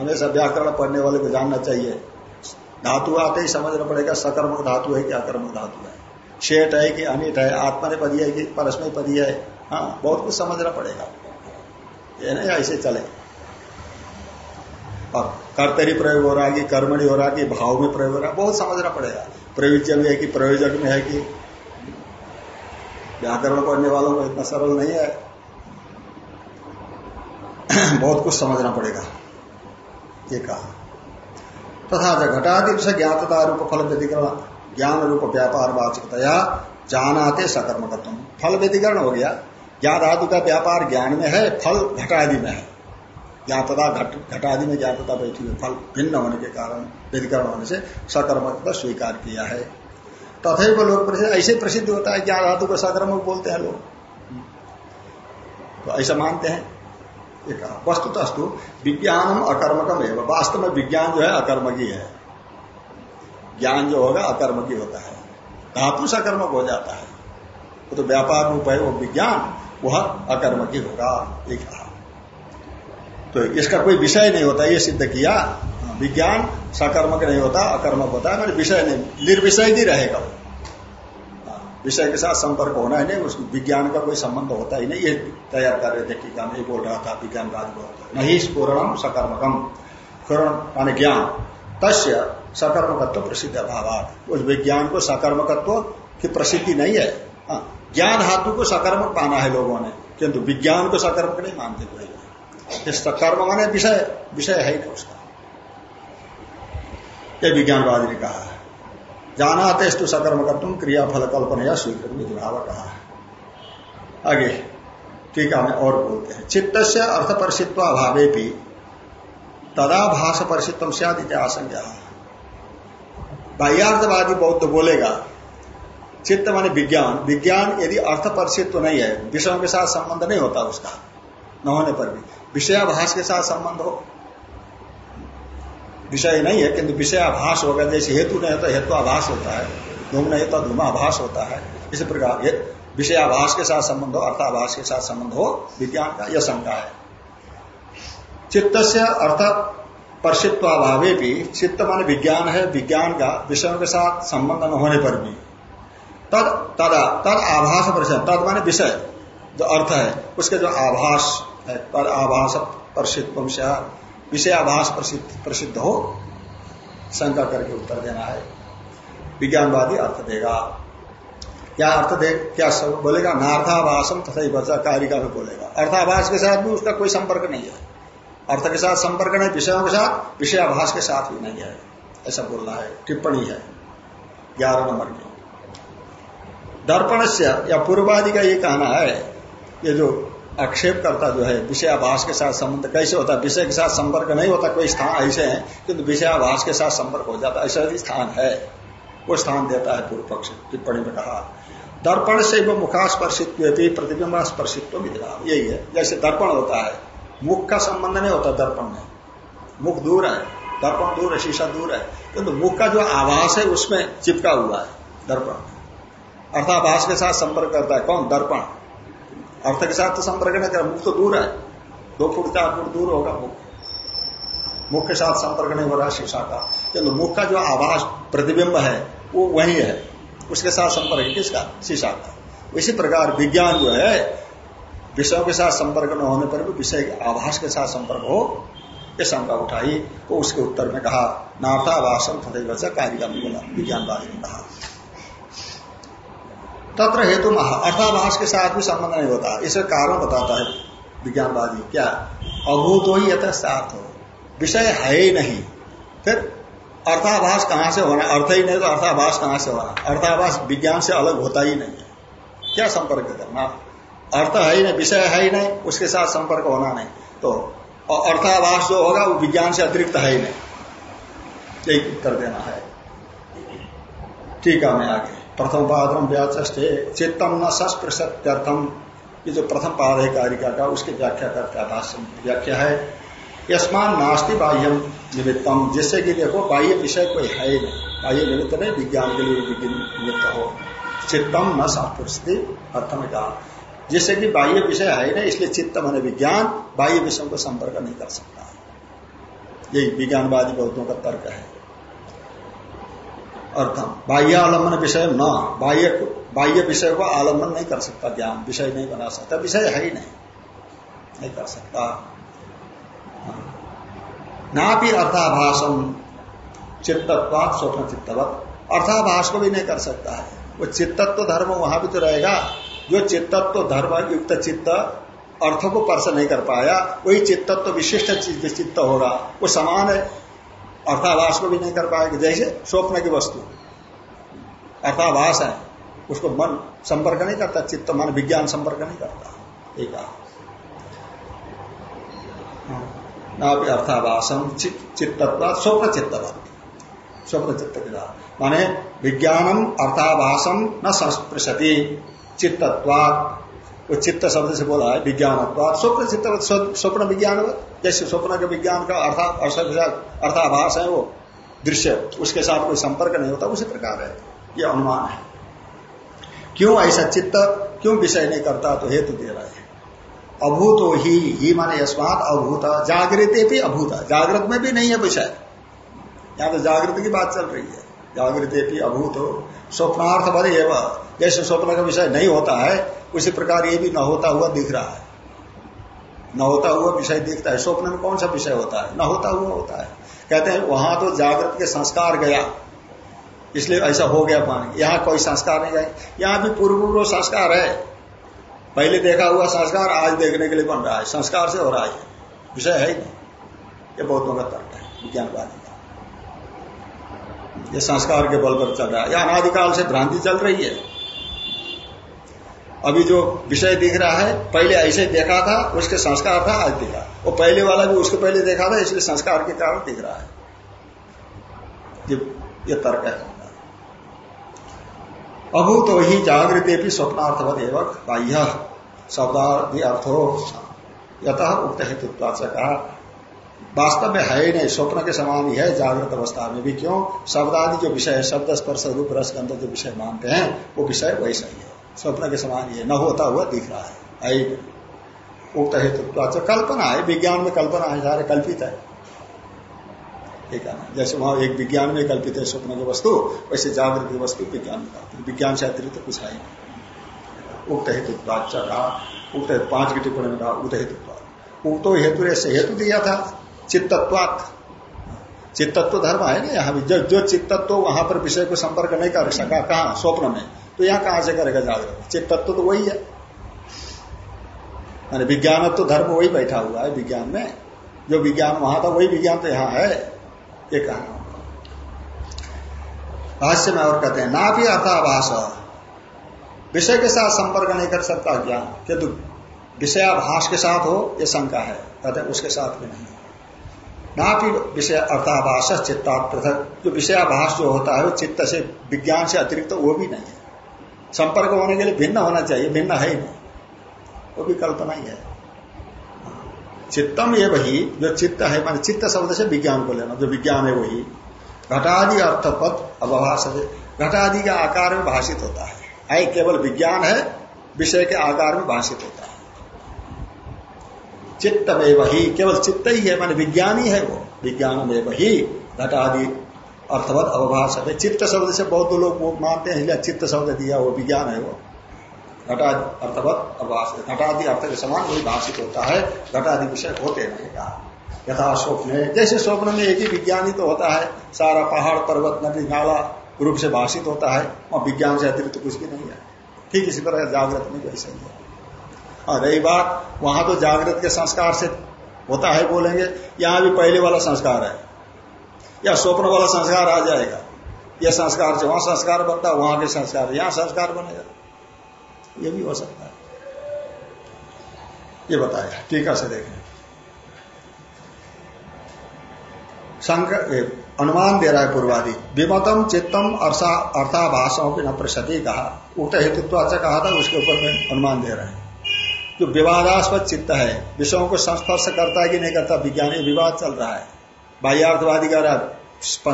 हमेशा व्याकरण पढ़ने वाले को जानना चाहिए। धातु आते ही समझना पड़ेगा सकर्मक धातु है कि अकर्मक धातु है। शेठ है कि अनिट है, आत्मा ने पदी है कि परस्मय पदी है। हाँ बहुत कुछ समझना पड़ेगा। ये नहीं, ऐसे चले। और कर्तरी प्रयोग हो रहा है कि कर्मणि हो रहा है कि भाव में प्रयोग हो रहा है, बहुत समझना पड़ेगा। प्रयोज्य में है कि प्रयोजक में है कि व्याकरण पढ़ने वालों को इतना सरल नहीं है। [coughs] बहुत कुछ समझना पड़ेगा। ये कहा। तथा घटादि से ज्ञातता रूप फल व्यधिकरण, ज्ञान रूप व्यापार वाचकतया जानाते सकर्मकत्व फल व्यधिकरण हो गया। ज्ञान धातु का व्यापार ज्ञान में है, फल घटादि में है। ज्ञातता घट घटादि में ज्ञातता बैठी हुई, फल भिन्न होने के कारण व्यधिकरण होने से सकर्मकता स्वीकार किया है। तथा लोग प्रसिद्ध ऐसे प्रसिद्ध होता है ज्ञान धातु को सकर्मक बोलते हैं लोग। तो ऐसा मानते हैं। ये कहा वस्तुतस्तु विज्ञानम अकर्मकम है वास्तव में विज्ञान जो है, अकर्मकी है। ज्ञान जो होगा, अकर्मकी होता है। धातु सकर्मक हो जाता है। वो तो व्यापार रूप है, वो विज्ञान, वह अकर्मकी होगा, ये कहा। तो इसका कोई विषय नहीं होता, ये सिद्ध किया। विज्ञान सकर्मक नहीं होता, अकर्मक होता है, मैंने विषय नहीं, निर्विषय ही रहेगा वो। विषय के साथ संपर्क होना ही नहीं उसको विज्ञान का कोई संबंध होता ही नहीं ये तैयार कर रहे थे टीका में बोल रहा था विज्ञान राज बोल नहीं पूर्णम सकर्मकम पूर्ण मान ज्ञान। तस्य सकर्मकत्व प्रसिद्ध अभाव उस विज्ञान को सकर्मकत्व की प्रसिद्धि नहीं है। हाँ, ज्ञान धातु को सकर्मक माना है लोगों ने किंतु विज्ञान को सकर्मक नहीं मानते कोई कर्म माने विषय विषय है ही उसका। ये विज्ञानवादी ने कहा जाना तेस्तु सकर्म कर तुम क्रिया फल कल्पना या स्वीकृत भाव कहा आगे, टीका में और बोलते हैं। चित्त से अर्थ परिषित्व अभावे भी तदाभास परिषित्व से आदि आशंका। बाह्यार्थवादी बौद्ध बोलेगा, चित्त माने विज्ञान। विज्ञान यदि अर्थ परिषित्व नहीं है, विषयों के साथ संबंध नहीं होता उसका, न होने पर भी। विषयाभास के साथ संबंध हो विषय नहीं है, किंतु विषयाभास होगा जैसे हेतु नहीं होता हेतु आभास होता है। धूम नहीं होता धूमाभास होता है। इसी प्रकार विषयाभास के साथ संबंध हो, अर्थाभास के साथ संबंध हो, विज्ञान का यह शंका है। चित्त से अर्थ परसित्वाभावे भी चित्त मान विज्ञान है, विज्ञान का विषयों के साथ संबंध न होने पर भी। तद, तदा, तद आभास परिषद तद माने विषय, जो अर्थ है, उसके जो आभास है तद आभास परसित्व विषय आभास प्रसिद्ध हो, शंका करके उत्तर देना है। विज्ञानवादी अर्थ देगा। क्या अर्थ दे, क्या सब बोलेगा? नार्थाभाषम तथा बचा कारिका में बोलेगा। अर्थाभास के साथ भी उसका कोई संपर्क नहीं है। अर्थ के साथ संपर्क नहीं, विषयों के साथ विषयाभास के साथ भी नहीं है। ऐसा बोलना है, टिप्पणी है। ग्यारह नंबर की। दर्पण से या पूर्वादि का ये कहना है, ये जो आक्षेप करता जो है, विषयाभास के साथ संबंध कैसे होता? है विषय के साथ संपर्क नहीं होता, कोई स्थान ऐसे है, किंतु विषयाभास के साथ संपर्क हो जाता, ऐसा भी स्थान है। वो स्थान देता है पूर्व पक्ष, टिप्पणी में कहा। दर्पण से वो मुखास्पर्शित प्रतिबिंब स्पर्शित्व विधान यही है। जैसे दर्पण होता है, मुख का संबंध नहीं होता दर्पण में। मुख दूर है, दर्पण दूर है, शीशा दूर है। किंतु मुख का जो आभास है, उसमें चिपका हुआ है दर्पण। अर्थाभास के साथ संपर्क करता है कौन? दर्पण। अर्थ के साथ तो संपर्क नहीं कर मुख तो दूर है। दो फुट, चार फुट दूर होगा मुख। मुख के साथ संपर्क नहीं हो रहा शीशा का किंतु मुख का जो आवाज़ प्रतिबिंब है, वो वही है। उसके साथ संपर्क किसका? शीशा का इसी प्रकार विज्ञान जो है, विषयों के साथ संपर्क न होने पर भी विषय के आभास के साथ संपर्क हो, ये शंका उठाई। तो उसके उत्तर में कहा तथा से कार्य बोला विज्ञानवादी ने कहा। तत्र हेतु अर्थाभास के साथ भी संबंध नहीं होता। इसे कारण बताता है विज्ञानवादी। क्या? अभूत हो ही यथार्थ हो विषय है ही नहीं। फिर अर्थाभास कहाँ से होना? अर्थ ही नहीं तो अर्थाभास कहाँ से होना? अर्थाभास विज्ञान से अलग होता ही नहीं है। क्या संपर्क करना? अर्थ है ही नहीं, विषय है ही नहीं, उसके साथ संपर्क होना नहीं। तो अर्थाभास जो होगा, वो विज्ञान से अतिरिक्त है ही नहीं। यही उत्तर देना है। ठीक है, मैं आगे। प्रथम पादम व्याचे चित्तम न सस्पृशत्यर्थम। ये जो प्रथम पाद है कारिका का, उसकी व्याख्या करता भाष्य व्याख्या है? यशमान नास्ति बाह्यम निमित्तम, जिससे कि देखो, बाह्य विषय कोई है ही नहीं। बाह्य निमित्त नहीं, विज्ञान के लिए निमित्त हो। चित्तम न सस्पृशति अर्थ में कहा। जिससे कि बाह्य विषय है ना इसलिए चित्त मन विज्ञान, बाह्य विषय को संपर्क नहीं कर सकता। यही विज्ञानवादी बौद्धों का तर्क है। अर्थम। बाह्य आलंबन विषय न। बाह्य बाह्य विषय को आलंबन नहीं कर सकता ज्ञान। विषय नहीं बना सकता। विषय है ही नहीं। नहीं कर सकता। ना भी अर्थाभाषम चित्तत्वाद स्वप्न चित्तवत। अर्थाभाष को भी नहीं कर सकता है। वो चित्तत्व धर्म वहाँ भी तो रहेगा। जो चित्तत्व धर्म युक्त चित्त अर्थ को पर्श नहीं कर पाया, वही चित्तत्व विशिष्ट चित्त होगा। वो समान अर्थाभास को भी नहीं कर पाएगा। जैसे स्वप्न की वस्तु। अर्थाभास है। उसको मन संपर्क नहीं करता, चित्त मन विज्ञान संपर्क नहीं करता। ठीक है। ना भी अर्थाभाषम चित्तत्व, स्वप्न चित्तवत स्वप्न चित्त के द्वारा। माने विज्ञानम अर्थाभाषम न संस्पृशति। चित्तत्वात वो चित्त शब्द से बोला है, विज्ञान स्वप्न चित्त स्वप्न विज्ञान जैसे स्वप्न के विज्ञान का अर्थाभास है वो, दृश्य, उसके साथ कोई संपर्क नहीं होता, उसी प्रकार है। ये अनुमान है। क्यों ऐसा चित्त, क्यों विषय नहीं करता तो हेतु दे रहा है। अभूत ही ही माने यस्मात अभूत, जागृत भी अभूत। जागृत में भी नहीं है विषय। यहाँ तो जागृत की बात चल रही है। जागृत भी अभूत हो। स्वप्नार्थ एवं। जैसे स्वप्न का विषय नहीं होता है, उसी प्रकार ये भी न होता हुआ दिख रहा है। न होता हुआ विषय दिखता है। स्वप्न में कौन सा विषय होता है? न होता हुआ होता है। कहते हैं, वहाँ तो जागृत के संस्कार गया। इसलिए ऐसा हो गया पानी यहाँ कोई संस्कार नहीं जाए यहाँ भी पूर्व पूर्व संस्कार है। पहले देखा हुआ संस्कार आज देखने के लिए बन रहा है। संस्कार से हो रहा है। विषय है ही नहीं। ये बहुत का तर्क है। विज्ञानवादी। ये संस्कार के बल पर चल रहा है। या अनादिकाल से भ्रांति चल रही है। अभी जो विषय दिख रहा है पहले ऐसे देखा था उसके संस्कार था आज दिखा। वो पहले वाला भी उसको पहले देखा था इसलिए संस्कार के कारण दिख रहा है। ये, ये तर्क है। अभूत तो ही जागृत भी स्वप्नार्थवत एवं बाह्य शब्दार्थी यथ उक्त हेतुत्व से कहा। वास्तव में है ही नहीं, स्वप्न के समान ही है, जागृत अवस्था में भी क्यों? शब्दादि जो विषय है, शब्द स्पर्श रूप रस गंध जो विषय मानते हैं, वो विषय वैसा ही है। स्वप्न के समान ये न होता हुआ दिख रहा है। उक्त हेतु कल्पना है, विज्ञान में कल्पना है, सारे कल्पित है। ठीक है जैसे वहाँ एक विज्ञान में कल्पित है स्वप्न की वस्तु, वैसे जागृत की वस्तु विज्ञान में विज्ञान से अतिरिक्त तो कुछ है उक्त हेतु कहा उक्त पाँच की टिप्पणी में कहा, उक्त हेतु उक्तो हेतु ऐसे हेतु दिया था। चित्तत्वात। चित्तत्व धर्म है ना यहाँ भी। जो, जो चित्तत्व वहाँ पर विषय को संपर्क नहीं कर सका कहा? स्वप्न में। तो यहाँ कहाँ से करेगा जागृत चित्तत्व तो वही है। माने विज्ञान तो धर्म वही बैठा हुआ है विज्ञान में। जो विज्ञान वहाँ था वही विज्ञान तो यहाँ है। ये कहा। भाष्य में और कहते हैं ना भी अर्थाभाष विषय के साथ संपर्क नहीं कर सकता ज्ञान। किंतु विषयाभास के साथ हो ये शंका है। कहते उसके साथ भी नहीं। ना भी विषय अर्थाभाष चित्ता पृथक। जो विषयाभास जो होता है वो चित्त से, विज्ञान से अतिरिक्त वो भी नहीं है। संपर्क होने के लिए भिन्न होना चाहिए, भिन्न है ही नहीं। वो भी कल्पना ही है। चित्तम ये वही, जो चित्त है, मान चित्त शब्द से विज्ञान को लेना, जो विज्ञान है वही। घटादि अर्थपद अभाष घटादि के आकार में भाषित होता है केवल विज्ञान है, विषय के आकार में भाषित होता है। चित्त में वही केवल चित्त ही है मान विज्ञानी है वो विज्ञान में वही घटादि अर्थवत अवभाष है। चित्त शब्द से बहुत लोग मानते हैं चित्त शब्द दिया वो विज्ञान है वो। घटादि अर्थवत अवभाष घटादि अर्थ के समान वही भाषित होता है घटादि विषय होते नहीं कहा यथा स्वप्न, जैसे स्वप्न में एक ही विज्ञानी तो होता है, सारा पहाड़, पर्वत, नदी, नाला, रूप से भाषित होता है और विज्ञान से अतिरिक्त कुछ भी नहीं है। ठीक इसी तरह जागृत में वैसे ही है। और रही बात, वहाँ तो जागृत के संस्कार से होता है बोलेंगे, यहाँ भी पहले वाला संस्कार है। या स्वप्न वाला संस्कार आ जाएगा। यह संस्कार से वहाँ संस्कार बनता है, वहाँ के संस्कार यहाँ संस्कार बनेगा। ये भी हो सकता है। ये बताया, टीका से देखें। अनुमान दे रहा है पूर्वादि, विमतम चित्तम अर्थाभाषाओं की न प्रसति कहा। उक्त हेतुत्व अच्छा कहा था, उसके ऊपर में अनुमान दे रहे हैं। जो विवादास्पद चित्त है, विषयों को संस्पर्श करता है कि नहीं करता, विज्ञान विवाद चल रहा है। बाह्यार्थवादी का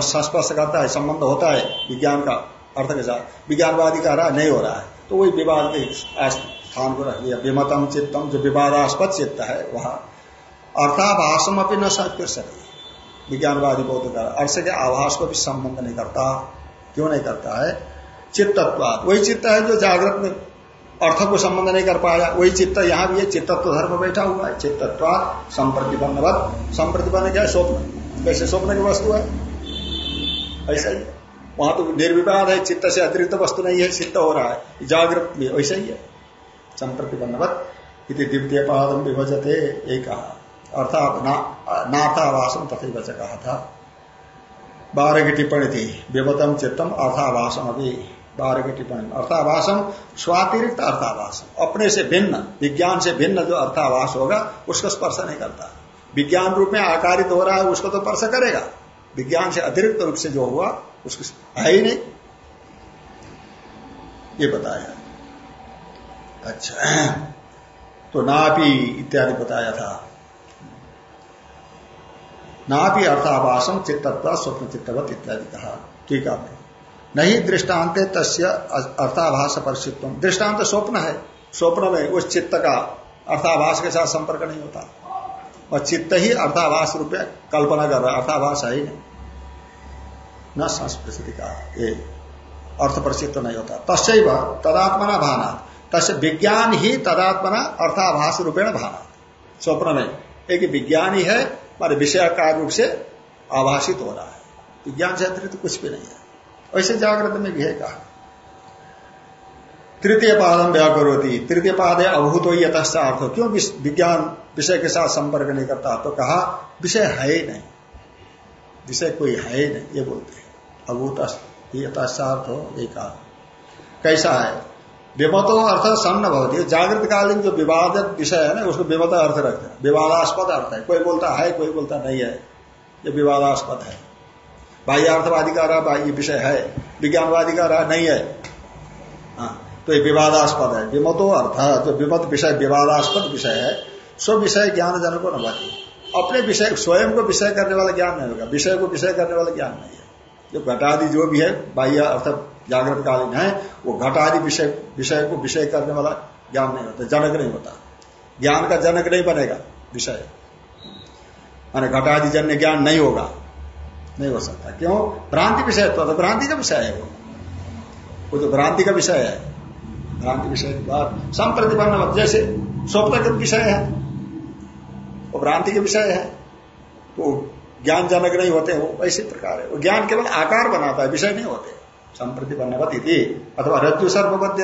संस्पर्श करता है, संबंध होता है विज्ञान का अर्थ के साथ। विज्ञानवादी का रहा नहीं हो रहा है। तो वही विवाद के स्थान को रख दिया विमतम चित्तम, जो विवादास्पद चित्त है, वह अर्थाभाषम अपनी न सके विज्ञानवादी बौद्ध का अर्थ के आभास को भी संबंध नहीं करता। क्यों नहीं करता है? चित्तत्वाद। वही चित्त है जो जागृत में अर्थ को संबंध नहीं कर पाया। वही चित्त, यहाँ भी है चित्तत्व धर्म बैठा हुआ है। चित्तत्वाद संप्रतिबंध संप्रतिबंध क्या है? स्वप्न। कैसे स्वप्न की वस्तु है? ऐसा ही। वहाँ तो निर्विवाद है। चित्त से अतिरिक्त वस्तु नहीं है। सिद्ध हो रहा है। जागृत भी वैसे ही है। संप्रतिबंधवत इति द्वितीय पादम विभजते एक। अर्थात नाथावासम तथा बच कहा था। बारह की टिप्पणी थी। विभतम चित्तम अर्थावासम अभी बारह की टिप्पणी। अर्थाभाषम, स्वातिरिक्त अर्थाभाषम। अपने से भिन्न, विज्ञान से भिन्न जो अर्थाभास होगा, उसका स्पर्श नहीं करता। विज्ञान रूप में आकारित हो रहा है, उसको तो स्पर्श करेगा। विज्ञान से अतिरिक्त रूप से जो हुआ, उसको है ही नहीं। ये बताया। अच्छा तो नापी इत्यादि बताया था। नापी अर्थाभाषम, चित्तत्व, स्वप्न चित्तवत इत्यादि कहा। ठीक है नहीं दृष्टांत तस्य अर्थाभास परिचित्व। दृष्टांत स्वप्न है। स्वप्न में उस चित्त का अर्थाभास के साथ संपर्क नहीं होता। और चित्त ही अर्थाभास रूप में कल्पना कर रहा है। अर्थाभास है ही नहीं। न संस्कृति का ये अर्थ परिचित नहीं होता। तस्व तदात्मना भाना तस् विज्ञान ही तदात्मना अर्थाभास रूपेण भाना स्वप्न में एक विज्ञान ही है मारे विषयाकार रूप से आभाषित हो रहा है। विज्ञान से अतिरिक्त कुछ भी नहीं है। वैसे जागृत में भी है कहा। तृतीय पादम व्याकरोती तृतीय पाद है अभूत हो यथार्थ क्यों विज्ञान विषय के साथ संपर्क नहीं करता। तो कहा, विषय है ही नहीं। विषय कोई है ही नहीं, ये बोलते हैं। अभूत यथार्थ हो ये कहा। कैसा है? विमतो अर्थ सन्न भवती। जागृत कालीन जो विवादित विषय है ना, उसको विमत अर्थ रखते हैं। विवादास्पद अर्थ है। कोई बोलता है, कोई बोलता नहीं है। ये विवादास्पद है। बाह्यार्थवादी का रहा बाह्य विषय है विज्ञानवादी का रहा नहीं है। हाँ, तो ये विवादास्पद है। विमतो अर्थ जो विमत विषय विवादास्पद विषय है स्व विषय ज्ञान जनक न बाकी अपने विषय स्वयं को विषय करने वाला ज्ञान नहीं होगा। विषय को विषय करने वाला ज्ञान नहीं है। जो घटादि जो भी है बाह्य अर्थात जागृत कालीन है वो घटादि विषय विषय को विषय करने वाला ज्ञान नहीं होता जनक नहीं होता। ज्ञान का जनक नहीं बनेगा विषय। माने घटादि जन्य ज्ञान नहीं होगा। नहीं हो सकता। क्यों? भ्रांति विषय तो भ्रांति का विषय है वो। वो तो भ्रांति का विषय है। भ्रांति विषय बात संप्रतिपन्न जैसे स्वप्न का विषय है, वो भ्रांति के विषय है। तो ज्ञान जनक नहीं होते, वो वैसे प्रकार है। वो ज्ञान केवल आकार बनाता है, विषय नहीं होते। संप्रतिपन्नवत इति, अथवा रज्जु सर्ववत दे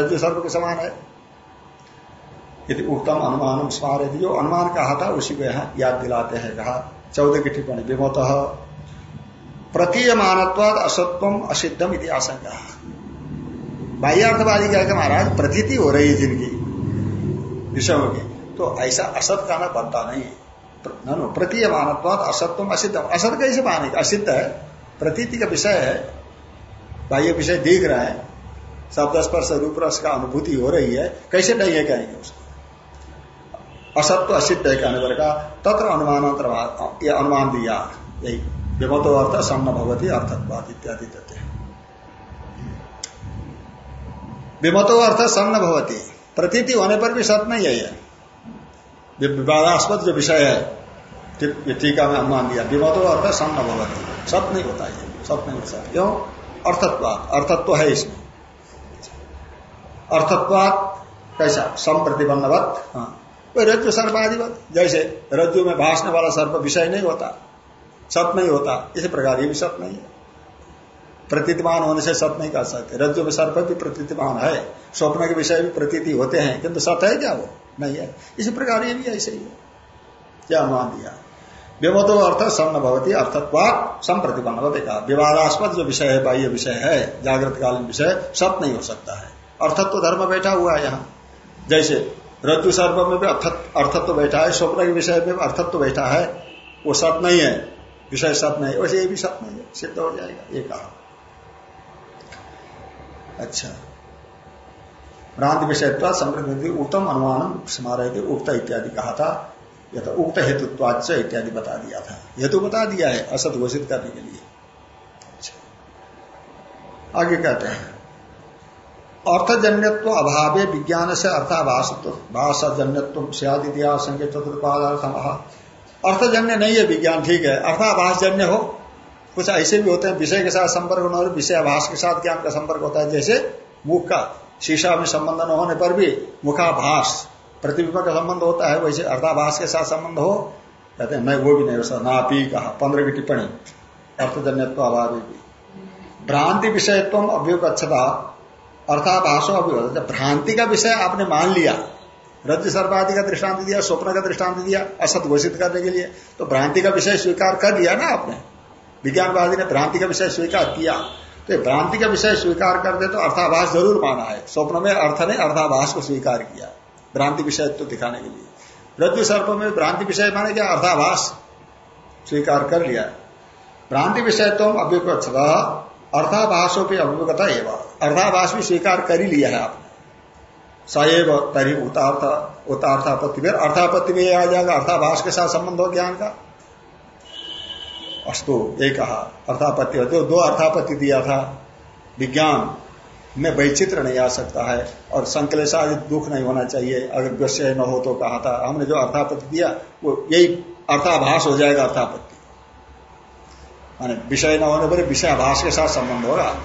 रज्जु सर्व के समान है। यदि उत्तम अनुमान स्मार जो अनुमान कहा था, उसी को यहाँ याद दिलाते हैं। कहा, चौदह की टिप्पणी, विमोत प्रतीयमानत्वाद असत्वम असिद्धम इति आशंका बाह्यार्थवादी क्या महाराज, प्रतीति हो रही है जिनकी विषयों की। तो ऐसा असत कहना बनता नहीं। प्रतीयमानत्वाद असत्वम असिद्धम। असत कैसे मानेगा असिद्ध है, प्रतीति का विषय है, बाह्य विषय दिख रहा है, शब्द स्पर्श, रूप रस का अनुभूति हो रही है, कैसे नहीं है कहेंगे उसको? असत्व असिद्ध है कहने पर का तत्र अनुमान अनुमान दिया, यही। विमतो अर्थ सन्न भगवती अर्थत्वाद इत्यादि देते हैं विमतो अर्थ सन्न भवती। प्रतीति होने पर भी सत्य नहीं है। विवादास्पद जो विषय है टीका में अनुमान दिया विमतो अर्थ सन्न भवती। सत्य नहीं होता ये सत्य नहीं होता। क्यों? अर्थत्वाद अर्थत्व है इसमें। अर्थत्वाद कैसा? सम प्रतिबंधवत हाँ रज्जु सर्पाधिवत जैसे रज्जु में भाषने वाला सर्प विषय नहीं होता। सत नहीं होता, इसी प्रकार ये भी सत नहीं है। प्रतीतिमान होने से सत नहीं कर सकते। रज्जु में सर्प भी प्रतीतिमान है। स्वप्न के विषय भी प्रतीति होते हैं, किंतु सत है क्या वो? नहीं है। इसी प्रकार ये भी ऐसे ही है। क्या मान दिया? विमतो अर्थ सन्न भवती अर्थत्वाद सम प्रतिबंध कहा। विवादास्पद जो विषय है, बाह्य विषय है जागृत कालीन विषय सत नहीं हो सकता है। अर्थत्व धर्म बैठा हुआ है यहाँ। जैसे रज्जु सर्प में भी अर्थत्व बैठा है, स्वप्न के विषय में अर्थत्व बैठा है, वो सत नहीं है। विषय सत नहीं वैसे ये भी सत नहीं है, सिद्ध हो जाएगा, ये कहा। अच्छा। भ्रांति विषयत्व समृद्धि उत्तम अनुमान समारोह उक्त इत्यादि कहा था। यह तो उक्त हेतुत्वाच इत्यादि बता दिया था। हेतु बता दिया है, असत घोषित करने के लिए। अच्छा। आगे कहते हैं। अर्थजन्यत्व अभावे विज्ञान से अर्थाभाषत्व भाषाजन्यत्व सियाद इतिहास चतुर्पाद अर्थजन्य नहीं है विज्ञान, ठीक है। अर्थाभाषजन्य हो। कुछ ऐसे भी होते हैं, विषय के साथ संपर्क और विषय आभास के साथ ज्ञान का संपर्क होता है, जैसे मुख का शीशा में संबंध न होने पर भी मुखाभास, प्रतिबिंब का संबंध होता है, वैसे अर्थाभास के साथ संबंध हो। कहते हैं नहीं वो भी नहीं हो सकता। कहा, पंद्रह की टिप्पणी, अर्थजन्यत्व अभावी भी। भ्रांति विषयत्व अभ्युगछता अर्थाभाषो अभियोग भ्रांति का विषय आपने मान लिया रज्जु सर्वादि का दृष्टांत दिया, स्वप्न का दृष्टांत दिया, असत घोषित करने के लिए। तो भ्रांति का विषय स्वीकार कर लिया ना आपने? विज्ञानवादी ने भ्रांति का विषय स्वीकार किया। तो भ्रांति का विषय स्वीकार कर दे तो अर्थाभास ज़रूर माना है। स्वप्न में अर्थ ने अर्थाभास को स्वीकार किया, भ्रांति विषय तो दिखाने के लिए। रज्जु सर्प में भ्रांति विषय माने क्या? अर्थाभास स्वीकार कर लिया। भ्रांति विषय तो अव्यक्त अर्थाभाषों की अभिमुखता एवं भी स्वीकार कर ही लिया है आपने। सएव तरी उतार्थ, उतार्थापत्ति। में अर्थापत्ति में आ जाएगा अर्थाभास के साथ संबंध हो ज्ञान का। अस्तु, ये कहा, अर्थापत्ति जो दो अर्थापत्ति दिया था। विज्ञान में वैचित्र नहीं आ सकता है और संकलेश दुख नहीं होना चाहिए। अगर विषय न हो तो कहा था। हमने जो अर्थापत्ति दिया, वो यही अर्थाभास हो जाएगा अर्थापत्ति। माने विषय न होने पर विषयाभास के साथ संबंध होगा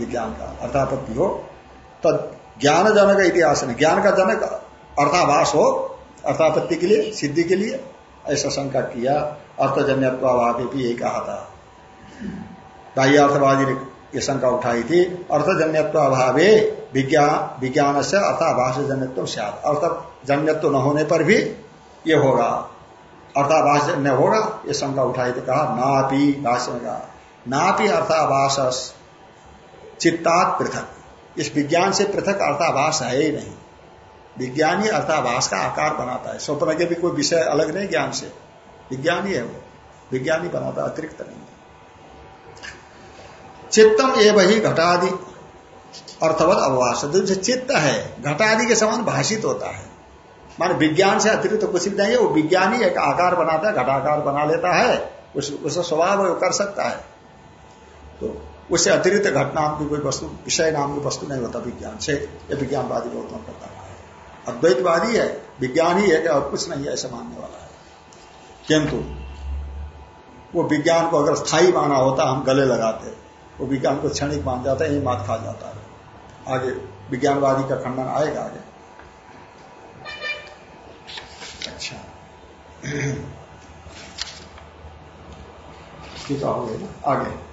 विज्ञान का। अर्थापत्ति हो तो ज्ञान जनक इतिहास ने ज्ञान का जनक अर्थाभास हो, अर्थापत्ति के लिए, सिद्धि के लिए, ऐसा शंका किया। अर्थजन्यत्वाभावी भी यही कहा था। बाह्य अर्थवादी ने ये शंका उठाई थी। अर्थजन्यत्वाभावे विज्ञान से अर्थाभाष जन्यत्व से अर्थजन्यत्व न होने पर भी ये होगा। अर्थाभाष जन्य होगा, ये शंका उठाई थी, कहा, नापी भाष्य कहा। नापी अर्थाभाष चित्तात पृथक। इस विज्ञान से पृथक अर्थाभाष है ही नहीं। विज्ञान ही अर्थाभास का आकार बनाता है। स्वप्न के भी कोई विषय अलग नहीं ज्ञान से। विज्ञानी है वो। विज्ञानी बनाता अतिरिक्त नहीं चित्तम एवं ही घटादि अर्थवत अववास जो चित्त है, घटादि के समान भाषित होता है। मान विज्ञान से अतिरिक्त तो कुछ भी नहीं है, वो विज्ञानी एक आकार बनाता है, घटाकार बना लेता है। उस उसका स्वभाव कर सकता है। तो उससे अतिरिघट नाम की कोई वस्तु, विषय नाम की वस्तु नहीं होता विज्ञान से, ये विज्ञानवादी बहुत करता है। अद्वैतवादी है, विज्ञान ही है कि और कुछ नहीं है, ऐसा मानने वाला है। किंतु, वो विज्ञान को अगर स्थायी माना होता, हम गले लगाते, वो विज्ञान को क्षणिक मान जाता है यही मात खा जाता है। आगे, विज्ञानवादी का खंडन आएगा आगे। अच्छा। [clears throat] आगे।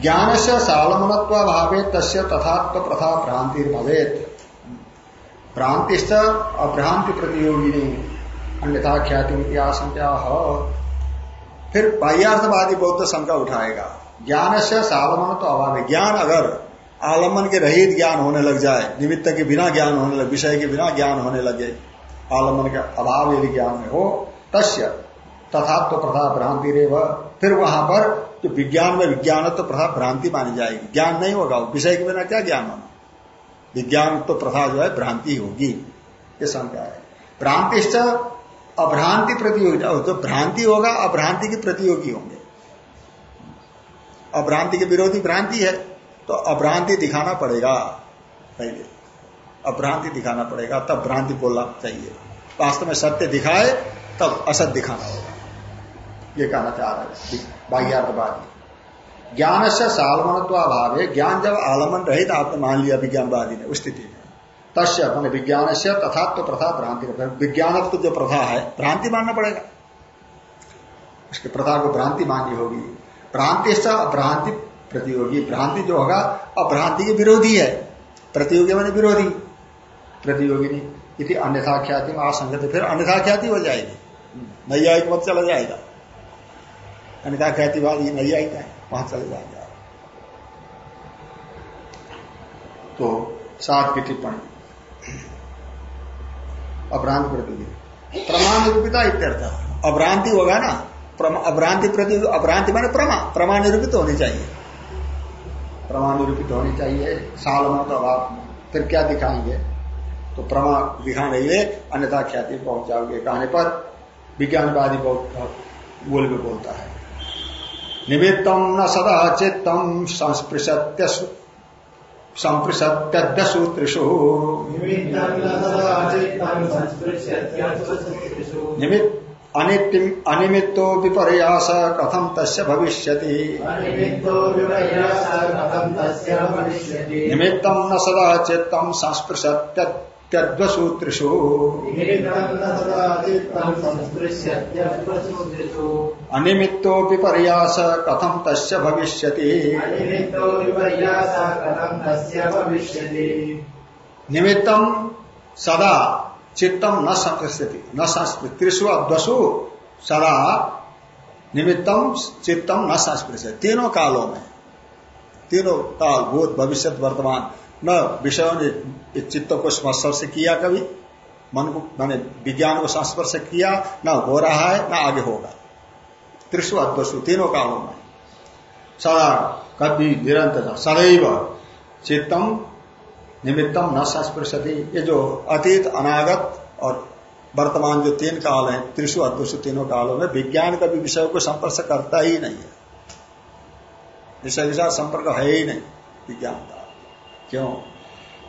ज्ञान से सालमनत्व भावे तस्य तथात्व प्रथा भ्रांति भवेत भ्रांति अभ्रांति प्रतियोगिनी अन्यथा ख्याति आशंका फिर बाह्यार्थवादी बौद्ध शंका उठाएगा। ज्ञान से सालमन तो अभाव है ज्ञान अगर आलंबन के रहित ज्ञान होने लग जाए, निमित्त के बिना ज्ञान होने लगे, विषय के बिना ज्ञान होने लगे, आलंबन के अभाव यदि ज्ञान में हो, तस्य तथा तो प्रथा भ्रांति रे फिर वहाँ पर जो विज्ञान में विज्ञान तो प्रथा भ्रांति मानी जाएगी। ज्ञान नहीं होगा विषय के बिना क्या ज्ञान होना विज्ञान तो प्रथा जो है भ्रांति होगी, ये शंका है। भ्रांति अभ्रांति प्रतियोगी जो भ्रांति होगा, अभ्रांति के प्रतियोगी होंगे। अभ्रांति के विरोधी भ्रांति है तो अभ्रांति दिखाना पड़ेगा, पहले। अभ्रांति दिखाना पड़ेगा, तब भ्रांति बोलना चाहिए। वास्तव में सत्य दिखाए, तब असत दिखाना होगा। ये कहना चाह रहा है। बाह्यार्थवादी। ज्ञान से सालमनत्वाभाव है ज्ञान जब आलमन रहित आपने मान लिया विज्ञानवादी ने, उस स्थिति में। तस्य मान विज्ञान से तथात्व प्रथा भ्रांति विज्ञानत्व जो प्रथा है, भ्रांति मानना पड़ेगा। उसकी प्रथा को भ्रांति माननी होगी। भ्रांति से भ्रांति प्रतियोगी, भ्रांति जो होगा, अभ्रांति के विरोधी है। प्रतियोगी मैंने विरोधी। प्रतियोगी नहीं, इति अन्यथा ख्याति में आसंगत, फिर अन्यथा ख्याति हो जाएगी। नैयायिक मत चला जाएगा। अन्यथा ख्याति बाद ये नैयायिक है वहाँ चले जाएगा तो सात की टिप्पणी अभ्रांति प्रति प्रमाण निरूपिता इत्यर्थ अभ्रांति होगा ना अभ्रांति प्रति अभ्रांति माने प्रमा प्रमाण निरूपित होनी चाहिए प्रमाण निरूपित होनी चाहिए साल तो अभाव फिर क्या दिखाएँगे तो प्रमा नहीं लिए अन्यथा ख्याति पहुँच जाओगे कहने पर विज्ञानवादी बहुत बोल भी बोलता है निमित्तम न सदा चित्तम संस्पृशत्य संप्रसत्यद्य सूत्रिषु निमित्त अनिमित्तो विपर्यास कथम तस्य भविष्यति। निमित्तम न सदा चित्तम संस्पृशत्यद्वसूत्रिषु अनिमित्तो विपर्यास कथम तस्य भविष्यति। निमित्तम सदा चित्तम न संस्कृति न संस्कृति त्रिशु अद्वसु सदा निमित्तम चित्तम न संस्कृत। तीनों कालों में तीनों काल भूत, भविष्य, वर्तमान। न विषयों ने चित्त को स्पर्श किया कभी, मन को, मैंने विज्ञान को संस्पर्श किया, न हो रहा है, न आगे होगा। त्रिशु अद्वसु तीनों कालों में। सदा कभी निरंतर, सदैव चित्तम निमित्तम न संस्पृशति। ये जो अतीत, अनागत और वर्तमान जो तीन काल है, त्रिशु अद्भुत तीनों कालों में, विज्ञान कभी विषय को संपर्श करता ही नहीं है। विषय साथ संपर्क है ही नहीं, विज्ञान का। क्यों?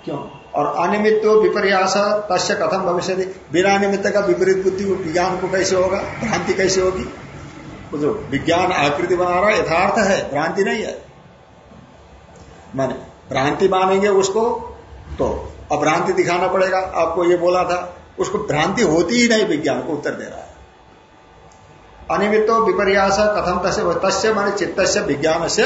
क्यों? और अनिमित्त विपर्यास, तस्य कथम भविष्य बिना निमित्त का विपरीत बुद्धि, विज्ञान को कैसे होगा? भ्रांति कैसे होगी? जो विज्ञान आकृति बना रहा यथार्थ है, भ्रांति नहीं है। माने, भ्रांति मानेंगे उसको तो अभ्रांति दिखाना पड़ेगा, आपको ये बोला था, उसको भ्रांति होती ही नहीं, विज्ञान को उत्तर दे रहा है। अनिमित्तो विपर्यास कथम तस्य तस्य माने चित्त विज्ञान से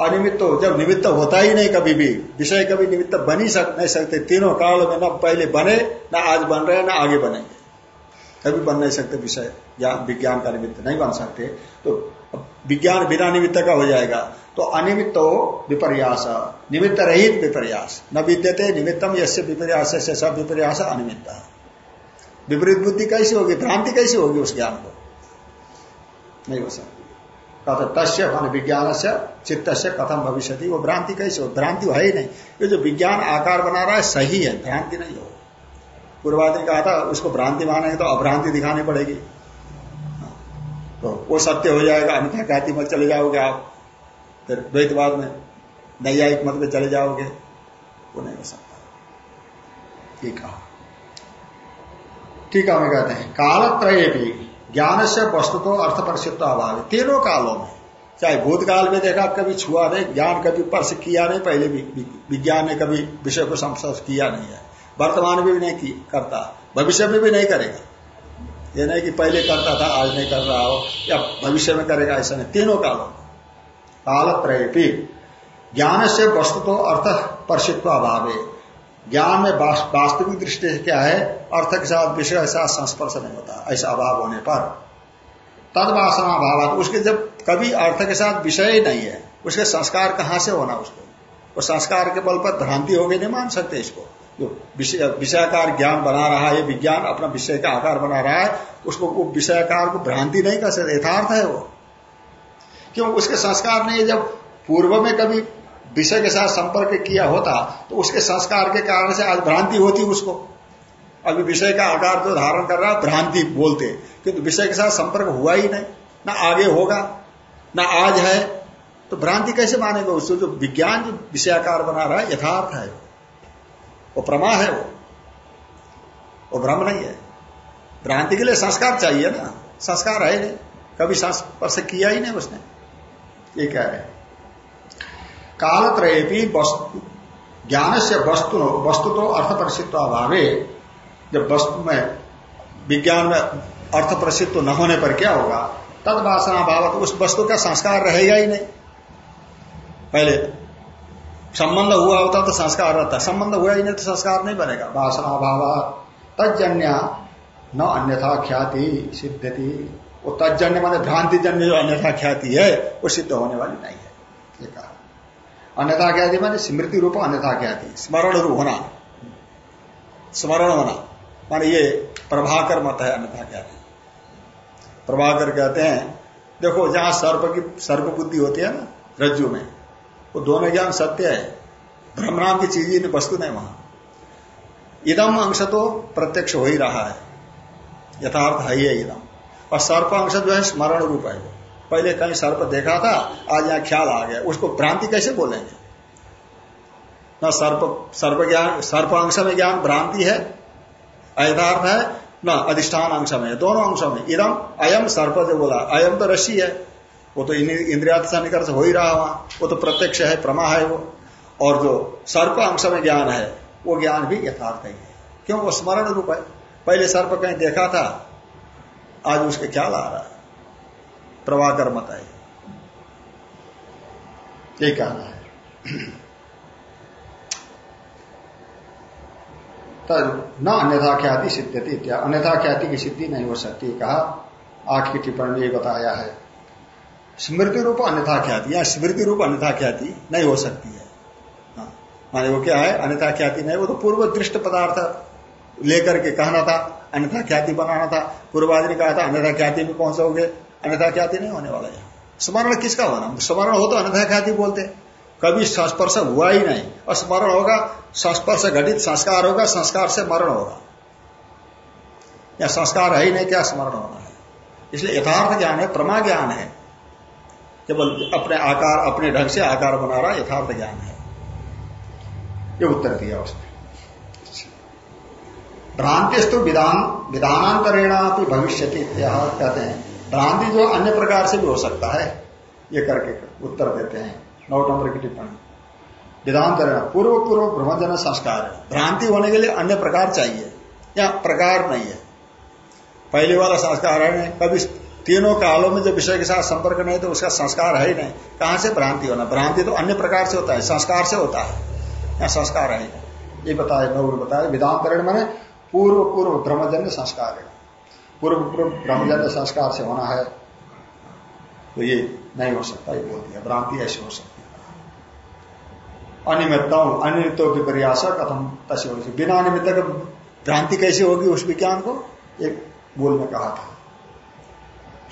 अनिमित्त जब निमित्त होता ही नहीं कभी भी। विषय कभी निमित्त बन ही सक, नहीं सकते। तीनों काल में न पहले बने न आज बन रहे न आगे बनेंगे। कभी बन नहीं सकते विषय। या विज्ञान का निमित्त नहीं बन सकते। तो विज्ञान बिना निमित्त का हो जाएगा। तो अनिमित्त हो विपर्यास। निमित्त रहित विपर्यास। न विद्यते निमित्तम यसे विपर्यास से सब विपर्यास अनिमित्त। विपरीत बुद्धि कैसी होगी? भ्रांति कैसी होगी उस ज्ञान को? नहीं हो सकती। तस्य मान विज्ञान से चित्त से कथम भविष्य वो भ्रांति कैसे हो? भ्रांति है ही नहीं। ये जो विज्ञान आकार बना रहा है, सही है, भ्रांति नहीं हो। पूर्वादि कहा था, उसको भ्रांति मानेंगे तो अभ्रांति दिखानी पड़ेगी। तो वो सत्य हो जाएगा, अन्यथा कहती मत चले जाओगे आप। फिर द्वैतवाद में नैयायिक मत में चले जाओगे। वो नहीं हो सकता। ये कहा ठीक है, हमें कहते हैं कालत्रय भी ज्ञान से वस्तु तो अर्थ परिचित अभाव। तीनों कालों में चाहे भूतकाल में देखा कभी छुआ नहीं ज्ञान कभी स्पर्श किया नहीं पहले विज्ञान ने कभी विषय को संस्पर्श किया नहीं है। वर्तमान में भी नहीं की, करता। भविष्य में भी नहीं करेगा। ये नहीं कि पहले करता था आज नहीं कर रहा हो या भविष्य में करेगा ऐसा नहीं। तीनों कालों में। काल त्रयपी ज्ञान से वस्तु तो अर्थ परसित्व अभाव। है ज्ञान में वास्तविक दृष्टि से क्या है? अर्थ के साथ विषय के साथ संस्पर्श नहीं होता, ऐसा अभाव होने पर। तद वासना अभाव उसके जब कभी अर्थ के साथ विषय ही नहीं है, उसके संस्कार कहाँ से होना उसको? वो संस्कार के बल पर भ्रांति हो गई नहीं मान सकते इसको। जो विषयाकार ज्ञान बना रहा है विज्ञान अपना विषय का आकार बना रहा है, उसको वो विषयाकार को भ्रांति नहीं कर सकते, यथार्थ है वो। क्यों? उसके संस्कार नहीं जब पूर्व में कभी विषय के साथ संपर्क किया होता तो उसके संस्कार के कारण से आज भ्रांति होती उसको। अभी विषय का आकार जो धारण कर रहा, भ्रांति बोलते। किंतु विषय के साथ संपर्क हुआ ही नहीं, ना आगे होगा, ना आज है तो भ्रांति कैसे मानेगा उसको? जो विज्ञान जो विषयाकार बना रहा है, यथार्थ है वो। प्रमा है वो। वो भ्रम नहीं है। भ्रांति के लिए संस्कार चाहिए ना। संस्कार है नहीं। कभी संस्पर्श किया ही नहीं उसने। ये कह रहे कालत्रय भी ज्ञान से वस्तु वस्तु तो अर्थ प्रसिद्ध अभाव जब वस्तु में विज्ञान में अर्थ प्रसिद्ध तो न होने पर क्या होगा? तद वासना भाव तो उस वस्तु का संस्कार रहेगा ही नहीं। पहले संबंध हुआ होता तो संस्कार रहता, संबंध हुआ ही नहीं तो संस्कार नहीं बनेगा। वासना भाव तजन्य न अन्यथा ख्याति सिद्धति वो तजन्य माने भ्रांति जन्य जो अन्यथा ख्याति है, वो सिद्ध होने वाली नहीं है। ये कहा। अन्यथा ख्याति माने स्मृति रूप अन्यथा ख्याति स्मरण रूप होना। स्मरण होना। माने ये प्रभाकर मत है, अन्यथा ख्याति प्रभाकर कहते हैं, देखो जहाँ सर्प की, सर्प बुद्धि होती है ना, रज्जु में, वो दोनों ज्ञान सत्य है। भ्रम नाम की चीज़ ही वस्तु नहीं वहाँ। इदम अंश तो प्रत्यक्ष हो ही रहा है। यथार्थ है ही इदम। और सर्प अंश जो है स्मरण रूप है पहले कहीं सर्प देखा था, आज यहाँ ख्याल आ गया। उसको भ्रांति कैसे बोलेंगे? न सर्प सर्प ज्ञान सर्प अंश में ज्ञान भ्रांति है अयथार्थ है, न अधिष्ठान अंश में दोनों अंशों में। इदम, अयम सर्प जो बोला, अयम तो रशी है, वो तो इंद्रिया से हो ही रहा वहाँ। वो तो प्रत्यक्ष है, प्रमा है वो। और जो सर्प अंश में ज्ञान है, वो ज्ञान भी यथार्थ ही है। क्यों? वो स्मरण रूप है। पहले सर्प कहीं देखा था, आज उसके ख्याल आ रहा है। प्रभाकर मत है ये कहना है। न अन्यथा ख्याति सिद्धति अन्यथा ख्याति की सिद्धि नहीं हो सकती कहा। आठ की टिप्पणी में बताया है। स्मृति रूप अन्यथा ख्याति, या स्मृति रूप अन्यथा ख्याति नहीं हो सकती है। हाँ। माने वो क्या है? अन्यथा ख्याति नहीं, वो तो पूर्व दृष्ट पदार्थ लेकर के कहना था, अन्यथा ख्याति बनाना था। पूर्वाज ने कहा था, अन्यथा ख्याति में पहुंचोगे। अन्यथा ख्याति नहीं होने वाला है। स्मरण किसका होना? स्मरण हो तो अन्यथा ख्याति बोलते कभी संस्पर्श हुआ ही नहीं। और स्मरण होगा, संस्पर्श घटित संस्कार होगा, संस्कार से मरण होगा। या संस्कार है ही नहीं, क्या स्मरण होना है? इसलिए यथार्थ ज्ञान है, प्रमा ज्ञान है। केवल अपने आकार, अपने ढंग से आकार बना रहा, यथार्थ ज्ञान है। ये उत्तर दिया उसने। भ्रांतिस्तु विधान विधानांतरेण भविष्य कहते हैं। भ्रांति जो अन्य प्रकार से भी हो सकता है, ये करके उत्तर देते हैं। नौ नंबर की टिप्पणी। विधांतरेण पूर्व पूर्व ब्रह्मजन संस्कार। है भ्रांति होने के लिए अन्य प्रकार चाहिए। या प्रकार नहीं है। पहले वाला संस्कार है नहीं कभी तीनों कालों में जब विषय के साथ संपर्क नहीं तो उसका संस्कार है ही नहीं। कहाँ से भ्रांति होना? भ्रांति तो अन्य प्रकार से होता है, संस्कार से होता है। या संस्कार है ये बताया नौ बताया विधांतरण मैंने पूर्व पूर्व ब्रह्मजन्य संस्कार। है पूर्व पूर्व ब्रह्मजन्य संस्कार से होना है तो ये नहीं हो सकता, ये बोल दिया। भ्रांति ऐसी हो सकती है। अनिमित्ता अनिमित्तों की प्रयास कथम तसे होगी बिना निमित्त भ्रांति कैसे होगी उस विज्ञान को? एक बोल में कहा था।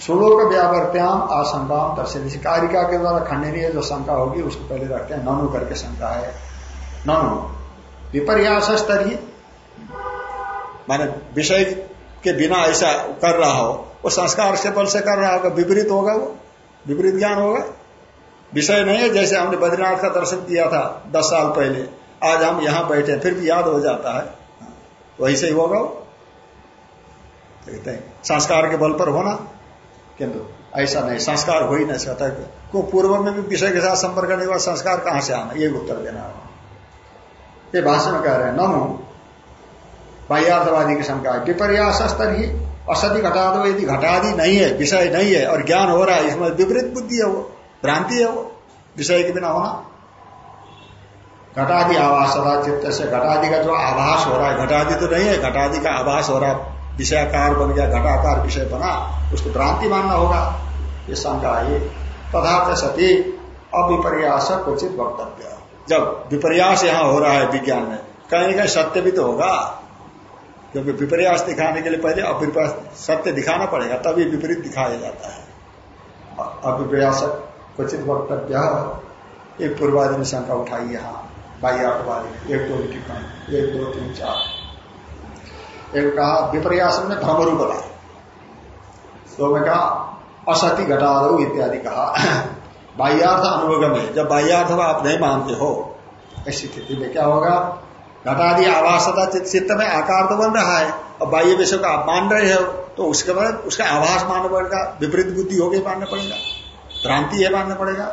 सुलोक व्यावर्त्याम आशंका दर्शन। कारिका के द्वारा खंडनीय जो शंका होगी, उसको पहले रखते हैं। ननु करके शंका है। ननु विपर्यास स्तरीय माने विषय के बिना ऐसा कर रहा हो, वो संस्कार से बल से कर रहा होगा, विपरीत होगा वो, विपरीत ज्ञान होगा। विषय नहीं है, जैसे हमने बद्रीनाथ का दर्शन किया था दस साल पहले, आज हम यहाँ बैठे फिर भी याद हो जाता है। वही से ही होगा वो। कहते हैं, संस्कार के बल पर होना, किंतु ऐसा नहीं, संस्कार हो ही नहीं सकता। को पूर्व में भी विषय के साथ संपर्क नहीं हुआ, संस्कार कहाँ से आना? ये उत्तर देना ये भाषण कह रहे हैं, नमो बाह्यार्थवादी की शंका है। विपर्यास स्तर ही असति घटा दो यदि घटादि नहीं है, विषय नहीं है, और ज्ञान हो रहा है, इसमें विपरीत बुद्धि है वो, भ्रांति है वो, विषय के बिना होना। घटादि सदा चित्त से घटादि का जो आभास हो रहा है, घटादि तो नहीं है, घटादि का आभास हो रहा है, विषयाकार बन गया, घटाकार विषय बना, उसको भ्रांति मानना होगा। ये शंका है पदार्थ सती अविपर्यास क्वचित वक्तव्य। जब विपर्यास यहाँ हो रहा है विज्ञान में कहीं ना कहीं सत्य भी तो होगा। क्योंकि विपर्यास दिखाने के लिए पहले अविपर्यास सत्य दिखाना पड़ेगा, तभी विपरीत दिखाया जाता है। अविपर्यास क्वचित वक्तव्य एक पूर्वाधि ने शंका उठाई यहाँ बाह्याट वाली एक दो टिप्पणी, एक दो तीन चार। एक कहा विपर्यास में भ्रमरू बोला। तो मैं कहा, असति घटादो इत्यादि कहा। बाह्यार्थ अनुभव में जब बाह्यार्थ आप नहीं मानते हो, ऐसी स्थिति में क्या होगा? घटादि आभासता चित्त में आकार तो बन रहा है, और बाह्य विषय का आप मान रहे हो तो उसके बाद उसका आभास मानना पड़ेगा, विपरीत बुद्धि होगी मानना पड़ेगा भ्रांति है मानना पड़ेगा।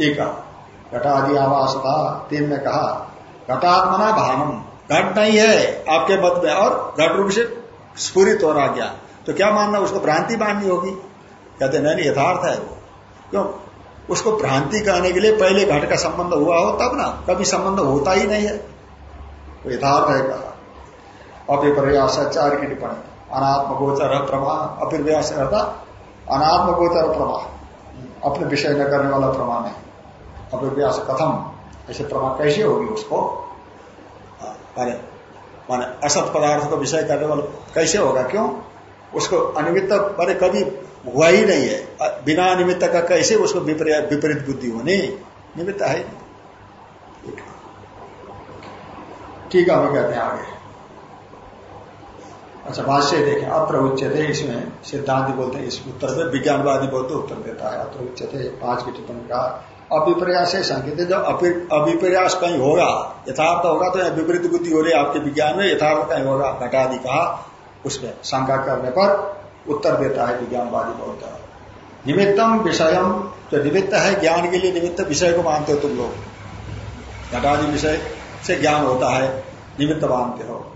एक घटादि आवासता, तीन में कहा घटात्मना भानम घट नहीं है आपके मत में, और घट रूप से स्फूरित हो रहा गया तो क्या मानना, उसको भ्रांति माननी होगी? कहते नहीं, यथार्थ है वो। क्यों? उसको भ्रांति कहने के लिए पहले घट का संबंध हुआ हो, तब ना, कभी संबंध होता ही नहीं है। यथार्थ है कहा। अपिपर्यास चार की टिप्पणी। अनात्म गोचर प्रमा अपिर्व्यास रहता अनात्म गोचर प्रमा अपने विषय न करने वाला प्रमा नहीं अपिर्व्यास कथम, ऐसे प्रमा कैसे होगी उसको? माने माने असत पदार्थ को विषय करने वाला कैसे होगा? क्यों? उसको अनिमित्त, माने कभी हुआ ही नहीं है। बिना निमित्त का कैसे उसको विपरीत बुद्धि होनी? निमित्त है। ठीक है कहते हैं आगे अच्छा भाष्य देखें अत्र उच्चते इसमें सिद्धांत बोलते हैं, इस उत्तर में विज्ञानवादी बोलते उत्तर देता है अत्र उच्चते पाँच की टिप्पणी का अभिप्रयास संकेत जब अभिप्रयास कहीं होगा यथार्थ होगा तो विपरीत बुद्धि हो रही है आपके विज्ञान में, यथार्थ कहीं होगा घटादि कहा, उसमें शंका करने पर उत्तर देता है विज्ञानवादी बोलता है। निमित्तम विषयम जो निमित्त है ज्ञान के लिए, निमित्त विषय को मानते हो तुम लोग। घटादि विषय से ज्ञान होता है निमित्त मानते हो।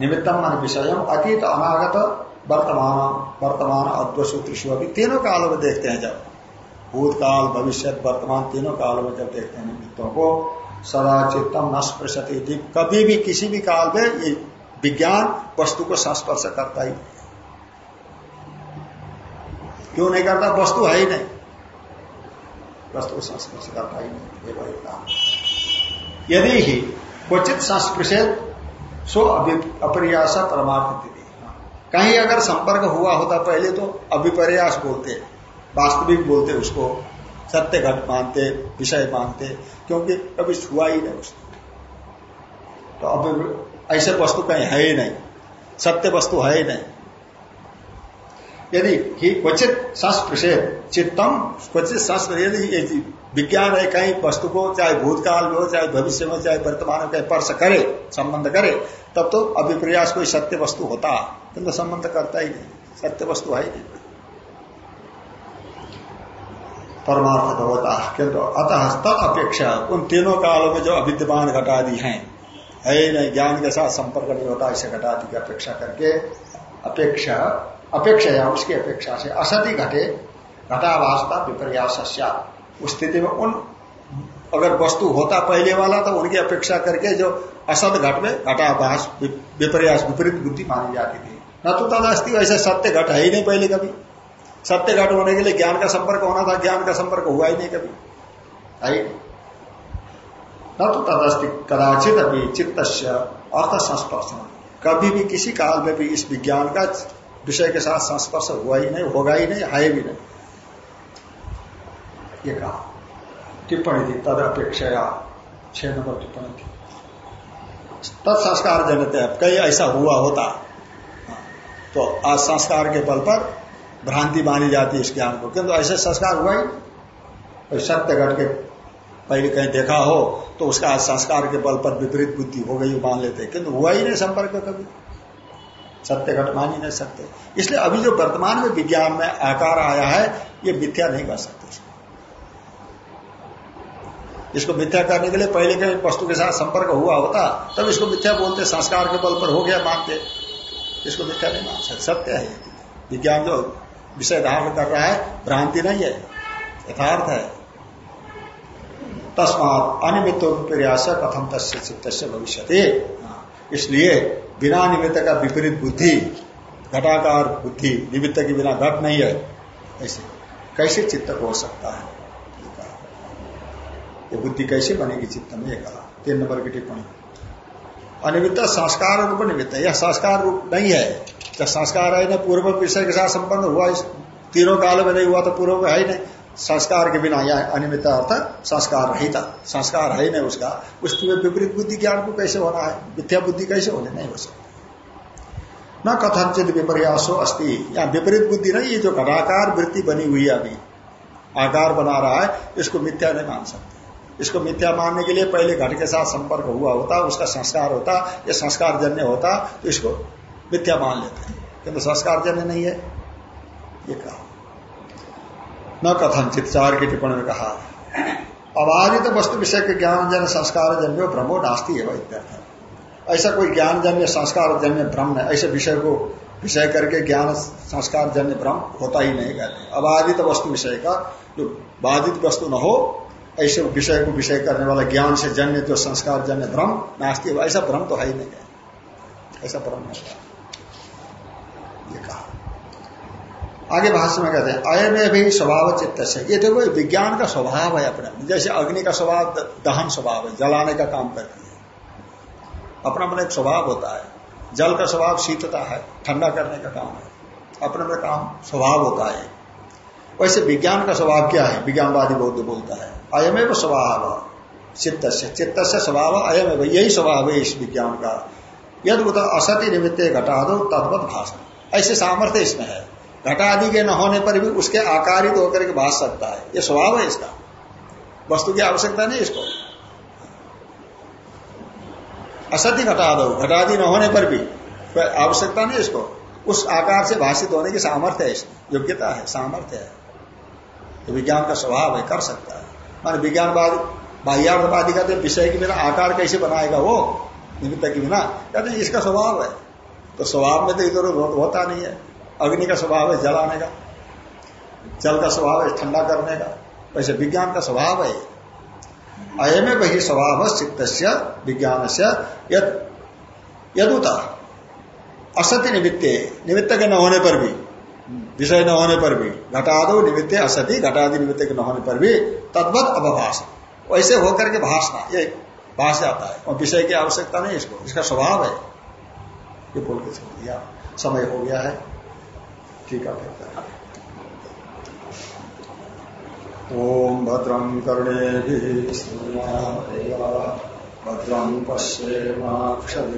निमित्तम मान विषय अतीत अनागत वर्तमान वर्तमान अद्वसु त्रिशु अभी तीनों कालों में देखते हैं जब। भूतकाल, भविष्य, वर्तमान तीनों कालों में जब देखते हैं निमित्तों को, सदा चित्तम न स्पृशति कभी भी किसी भी काल में ये विज्ञान वस्तु को संस्पर्श करता ही क्यों नहीं करता? वस्तु है ही नहीं। वस्तु को संस्पर्श करता ही नहीं। ये वही काम। यदि ही क्वचित संस्पृशेद सो अपर्यास परमार्थ कहीं अगर संपर्क हुआ होता पहले तो अभिपर्यास बोलते, वास्तविक बोलते उसको, सत्य घट मानते, विषय मानते, क्योंकि कभी छुआ ही नहीं उसको। तो अब ऐसे वस्तु कहीं है ही नहीं, सत्य वस्तु है ही नहीं। यदि ही क्वचित संस्पृशेद चित्तम क्वचित संस्पृश यदि विज्ञान है कहीं वस्तु को चाहे भूतकाल में हो चाहे भविष्य में चाहे वर्तमान में कहीं स्पर्श करे, संबंध करे, तब तो अभिप्रयास कोई सत्य वस्तु होता। किंतु संबंध करता ही नहीं। सत्य वस्तु है ही परमार्थ होता किंतु अतः तद अपेक्षा, उन तीनों कालों में जो अविद्यमान घटादि हैं है ज्ञान के साथ संपर्क नहीं होता ऐसे घटादि की अपेक्षा करके, अपेक्षा अपेक्षा या उसकी अपेक्षा से असति घटे, घटावासता विपर्यास उस स्थिति में उन, अगर वस्तु होता पहले वाला तो उनकी अपेक्षा करके जो असत घट में घटाभास विपर्यास, विपरीत बुद्धि मानी जाती थी। न तो तदस्थि वैसे सत्य घट है ही नहीं पहले कभी। सत्य घट होने के लिए ज्ञान का संपर्क होना था, ज्ञान का संपर्क हुआ ही नहीं कभी। न तो तदस्थि कदाचित अभी चित्त अर्थ संस्पर्शन कभी भी किसी काल में भी इस विज्ञान का विषय के साथ संस्पर्श हुआ ही नहीं, होगा ही नहीं, है भी नहीं। ये कहा। टिप्पणी थी तद अपेक्षा छह नंबर टिप्पणी थी। तत्संस्कार जनते कहीं ऐसा हुआ होता तो आज संस्कार के बल पर भ्रांति मानी जाती है इस ज्ञान को। किंतु ऐसे संस्कार हुआ ही सत्य घट के पहले कहीं देखा हो तो उसका आज संस्कार के बल पर विपरीत बुद्धि हो गई, मान लेते किंतु हुआ ही नहीं संपर्क कभी। सत्य घट मान ही नहीं सकते। इसलिए अभी जो वर्तमान में विज्ञान में आकार आया है, ये मिथ्या नहीं कर सकते। इसको मिथ्या करने के लिए पहले के वस्तु के साथ संपर्क हुआ होता, तब इसको मिथ्या बोलते, संस्कार के बल पर हो गया, मानते। इसको मिथ्या नहीं मान सकते। सत्य है विज्ञान जो विषय धारण कर रहा है, भ्रांति नहीं है। यथार्थ है। तस्मात अनिमित प्रयास कथम तस्य चित्त भविष्य इसलिए बिना निमित्त का विपरीत बुद्धि, घटाकार बुद्धि, निमित्त के बिना घट नहीं है। ऐसे कैसे चित्त हो सकता है? ये बुद्धि कैसे बनेगी चित्त में? कहा। तीन नंबर की टिप्पणी। अनिमित्त संस्कार रूप निमित्त यह संस्कार रूप नहीं है। जब संस्कार है ना, पूर्व विषय के साथ संपन्न हुआ तीनों काल में नहीं हुआ तो पूर्व में है ही नहीं। संस्कार के बिना यह अनिमित अर्थ संस्कार रहित। संस्कार है नहीं उसका। उसमें विपरीत बुद्धि ज्ञान को कैसे होना है? मिथ्या बुद्धि कैसे होने? नहीं हो सकती। न कथनचित विपर्यासो अस्ति। या विपरीत बुद्धि नहीं, ये जो घटाकार वृत्ति बनी हुई है अभी, आकार बना रहा है, इसको मिथ्या नहीं मान सकते। इसको मिथ्या मानने के लिए पहले घट के साथ संपर्क हुआ होता, उसका संस्कार होता, या संस्कार जन्य होता तो इसको मिथ्या मान लेते हैं। संस्कार जन्य नहीं है। ये कहा। न कथनचित चार की टिप्पणी में कहा। अबाधित वस्तु विषय के ज्ञान जन्य संस्कार जन्य भ्रमो नास्ती है वह ऐसा कोई ज्ञान जन्य संस्कार जन्य भ्रम है ऐसे विषय को विषय करके ज्ञान संस्कार जन्य भ्रम होता ही नहीं कहते। अबाधित वस्तु विषय का जो बाधित वस्तु न हो, ऐसे विषय को विषय करने वाला ज्ञान से जन्य जो संस्कार जन्य भ्रम नास्ती ऐसा भ्रम तो है ही नहीं ऐसा भ्रम नहीं कहा। आगे भाष्य में कहते हैं, अय भी स्वभाव चित्त से ये देखो विज्ञान का स्वभाव है अपने। जैसे अग्नि का स्वभाव दहन स्वभाव है, जलाने का काम करती है। अपना अपना एक स्वभाव होता है। जल का स्वभाव शीतता है, ठंडा करने का काम है। अपने अपना काम स्वभाव होता है। वैसे विज्ञान का स्वभाव क्या है? विज्ञानवादी बौद्ध बोलता है अयमेव स्वभाव चित्त से चित्त से स्वभाव अयमेव यही स्वभाव है इस विज्ञान का। यद उत असत्य निमित्त घटा दो तद्वत भाषण ऐसे सामर्थ्य इसमें है। घटादि के न होने पर भी उसके आकारित होकर के भाष सकता है। ये स्वभाव है इसका। वस्तु की आवश्यकता नहीं इसको। असत्य घटा दो घटादि न होने पर भी आवश्यकता नहीं इसको। उस आकार से भाषित होने की सामर्थ्य है योग्यता है, सामर्थ्य है। तो विज्ञान का स्वभाव है, कर सकता है। मान विज्ञानवाद बाह्यार्थवादी का तो विषय के बिना आकार कैसे बनाएगा वो? निमित्त के बिना। कहते हैं, इसका स्वभाव है। तो स्वभाव में तो इधर होता नहीं है। अग्नि का स्वभाव है जलाने का। जल का स्वभाव है, ठंडा करने का। वैसे विज्ञान का स्वभाव है। अयमे वही स्वभाव चित्त विज्ञान से यदुता। असत्य निमित्त। निमित्त के न होने पर भी। विषय न होने पर भी। घटादो निमित्त असति, घटादि निमित्त के न होने पर भी। तद्वत अवभाष। वैसे होकर के भाषना ये भाष जाता है। और विषय की आवश्यकता नहीं इसको। इसका स्वभाव है। ये बोल के छोड़ दिया समय हो गया है। ठीक है ओम भद्रं कर्णे भद्रं पश्येमाक्षरा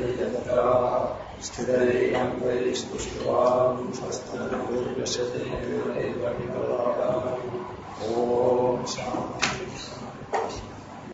स्थिरैरङ्गैस्तुष्ट्वां स्वस्तनोर्यशते ॐ शान्ति।